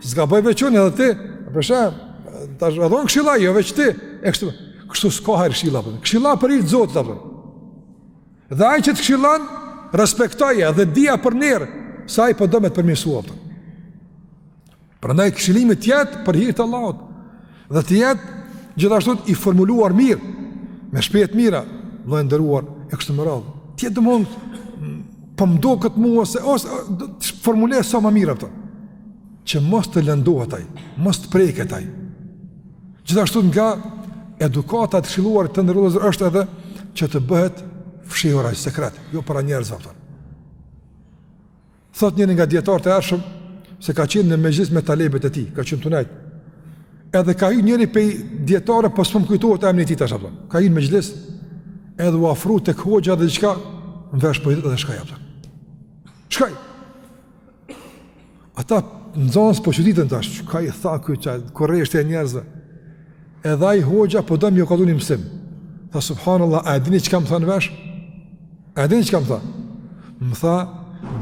S'gaboj veç unë, edhe ti, për shembull, ta zhvadhon këshilla, jo veç ti, e kështu, kështu s'ka hajr këshilla, për. këshilla për hir të Zotit, për. dhe ai që të këshillon, respektoje edhe dija për nder, se ai po do me të përmirësu, për. Prandaj këshillimi të jetë për hir të Allahut. Dhe të jetë gjithashtu i formuluar mirë, me shprehje të mira, vëlla i nderuar e kështu me radhë. Ti e domon po më duket mua se ose të formuloj sa më mirë ato. Që mos të lëndohet ai, mos të preket ai. Gjithashtu nga edukata e të këshilluarit, të nderuar, është edhe që të bëhet fshehurazi, sekret, jo para njerëzve, a kupton. Thot njëri nga dijetarët e hershëm se ka qenë në mexhlis me talebet e tij, ka qenë tu nejt. Edhe ka hyrë njëri pej dijetarëve, po s'po më kujtohet emri i tij tash apo. Ka hyrë në mexhlis edhe u afru tek hoxha dhe diçka në vesh po edhe shkoi apo. Shkoi. Ata nxënës po çuditen tash, çka i tha ky çaj, kureshtja e njerëzve. Edhe ai hoxha po don me jua dhënë mësim. Tha subhanallahu, a dini çka më tha në vesh? A e dini çka më tha? Më tha,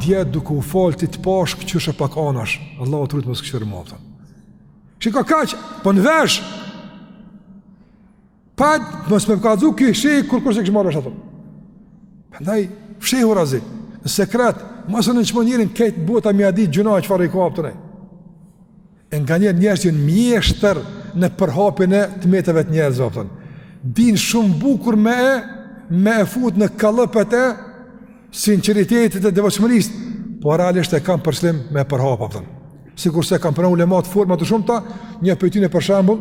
dje duke u falë ti të pashë kqyrshe pak anash, Allahu t'rujt, mos kqyr më, a kupton. Që ka kaqë, për po në vesh, pa më së me përka dhu, kjo i shihë, kur kërës e kështë marrë është atëm. Prandaj, fshehurazi, në sekret, mos me nënçmu njerin, krejt bota me ia dit gjynahet çfarë i ka, a kupton e. E nganjëherë njerëzit janë mjeshtër në përhapjen e të metave të njerëzve, a kupton. Dinë shumë bukur me e, me e fut në kallëpet e sinceritetit e devotshmërisë, po realisht e kanë për qëllim me përhap, a kupton. Sikurse kanë përmend ulematë forma të shumta, një pyetje për shembull,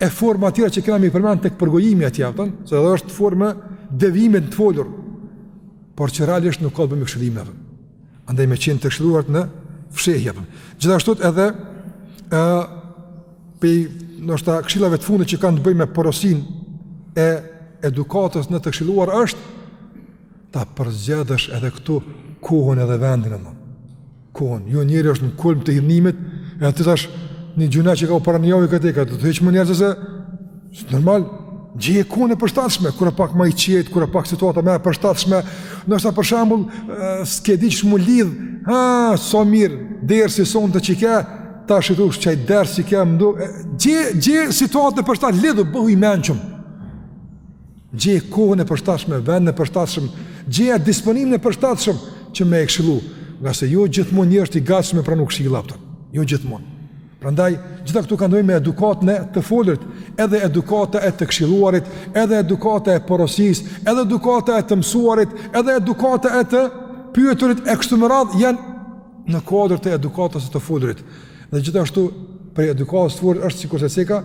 e forma tjera që kena m'i përmend tek përgojimi aty, a kupton, se edhe është formë e devijimit në të folur, por që realisht nuk ka të bëjë me këshillimin, a kupton. Andaj me qenë të këshilluarit në fshehje, a kupton. Gjithashtu edhe, e, pej ndoshta këshillave të fundit që kanë të bëjnë me porosinë e edukatës në të këshilluar është, ta përzgjedhësh edhe këtu kohën edhe vendin e kohën. Jo njëri është në kulm të hidhnimit, e aty tash një gjynah që ka u para një javë këtë ka të heq më njerëz se normal. Gjeje kohën e përshtatshme, kur e pak ma i qetë, kur e pak situata më e përshtatshme, ndoshta për shembull s'ke di ç'mu lidh, ha, sa mirë, dersi sonte çike, tash i thosh çaj dersi që kam do. Gjeje situatën e përshtat lidh bëhu i mençur. Gjeje kohën e përshtatshme, vendin e përshtatshëm, gjeje disponimin e përshtatshëm që me e këshillu, ngase jo gjithmonë njëri është i gatshëm të pranojë këshilla ato. Jo gjithmonë. Prandaj, gjitha këtu kanë të bëjnë me edukatën e të folurit, edhe edukata e të këshilluarit, edhe edukata e porosisë, edhe edukata e të mësuarit, edhe edukata e të pyeturit e kështu me radhë janë në kuadër të edukatës së të folurit. Dhe gjithashtu prej edukatës të folurit është sikurse ceka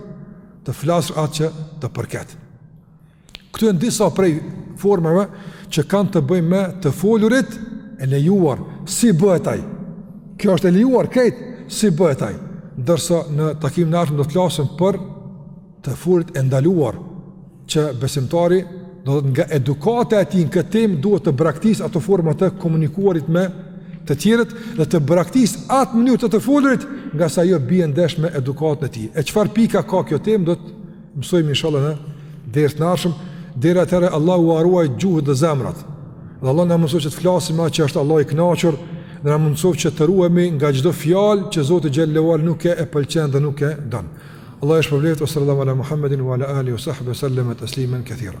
të flasësh atë që të përket. Këto janë disa prej formave që kanë të bëjnë me të folurit e lejuar, si bëhet ai. Kjo është e lejuar, krejt, si bëhet ai. Ndërsa në takimin e ardhshëm do të flasim për të folurit e ndaluar, që besimtari do të nga edukata e tij në këtë temë duhet të braktisë ato forma të komunikuarit me të tjerët dhe të braktisë atë mënyrë të të folurit ngase ajo bie ndesh me edukatën e tij. E çfarë pika ka kjo temë do të Mësojmë inshallah në dersin e ardhshëm. Deri atëherë Allahu ua ruajt gjuhët dhe zemrat. Dhe Allah na mundësoftë që të flasim atë që është Allah i kënaqur, dhe na mundësoftë që të ruhemi nga çdo fjalë që Zoti xhelle ue ala nuk e e pëlqen dhe nuk e don. Allahu ju shpërbleftë sallallahu ala Muhammedin wa ala alihi wa sahbihi sallam taslimen kethira.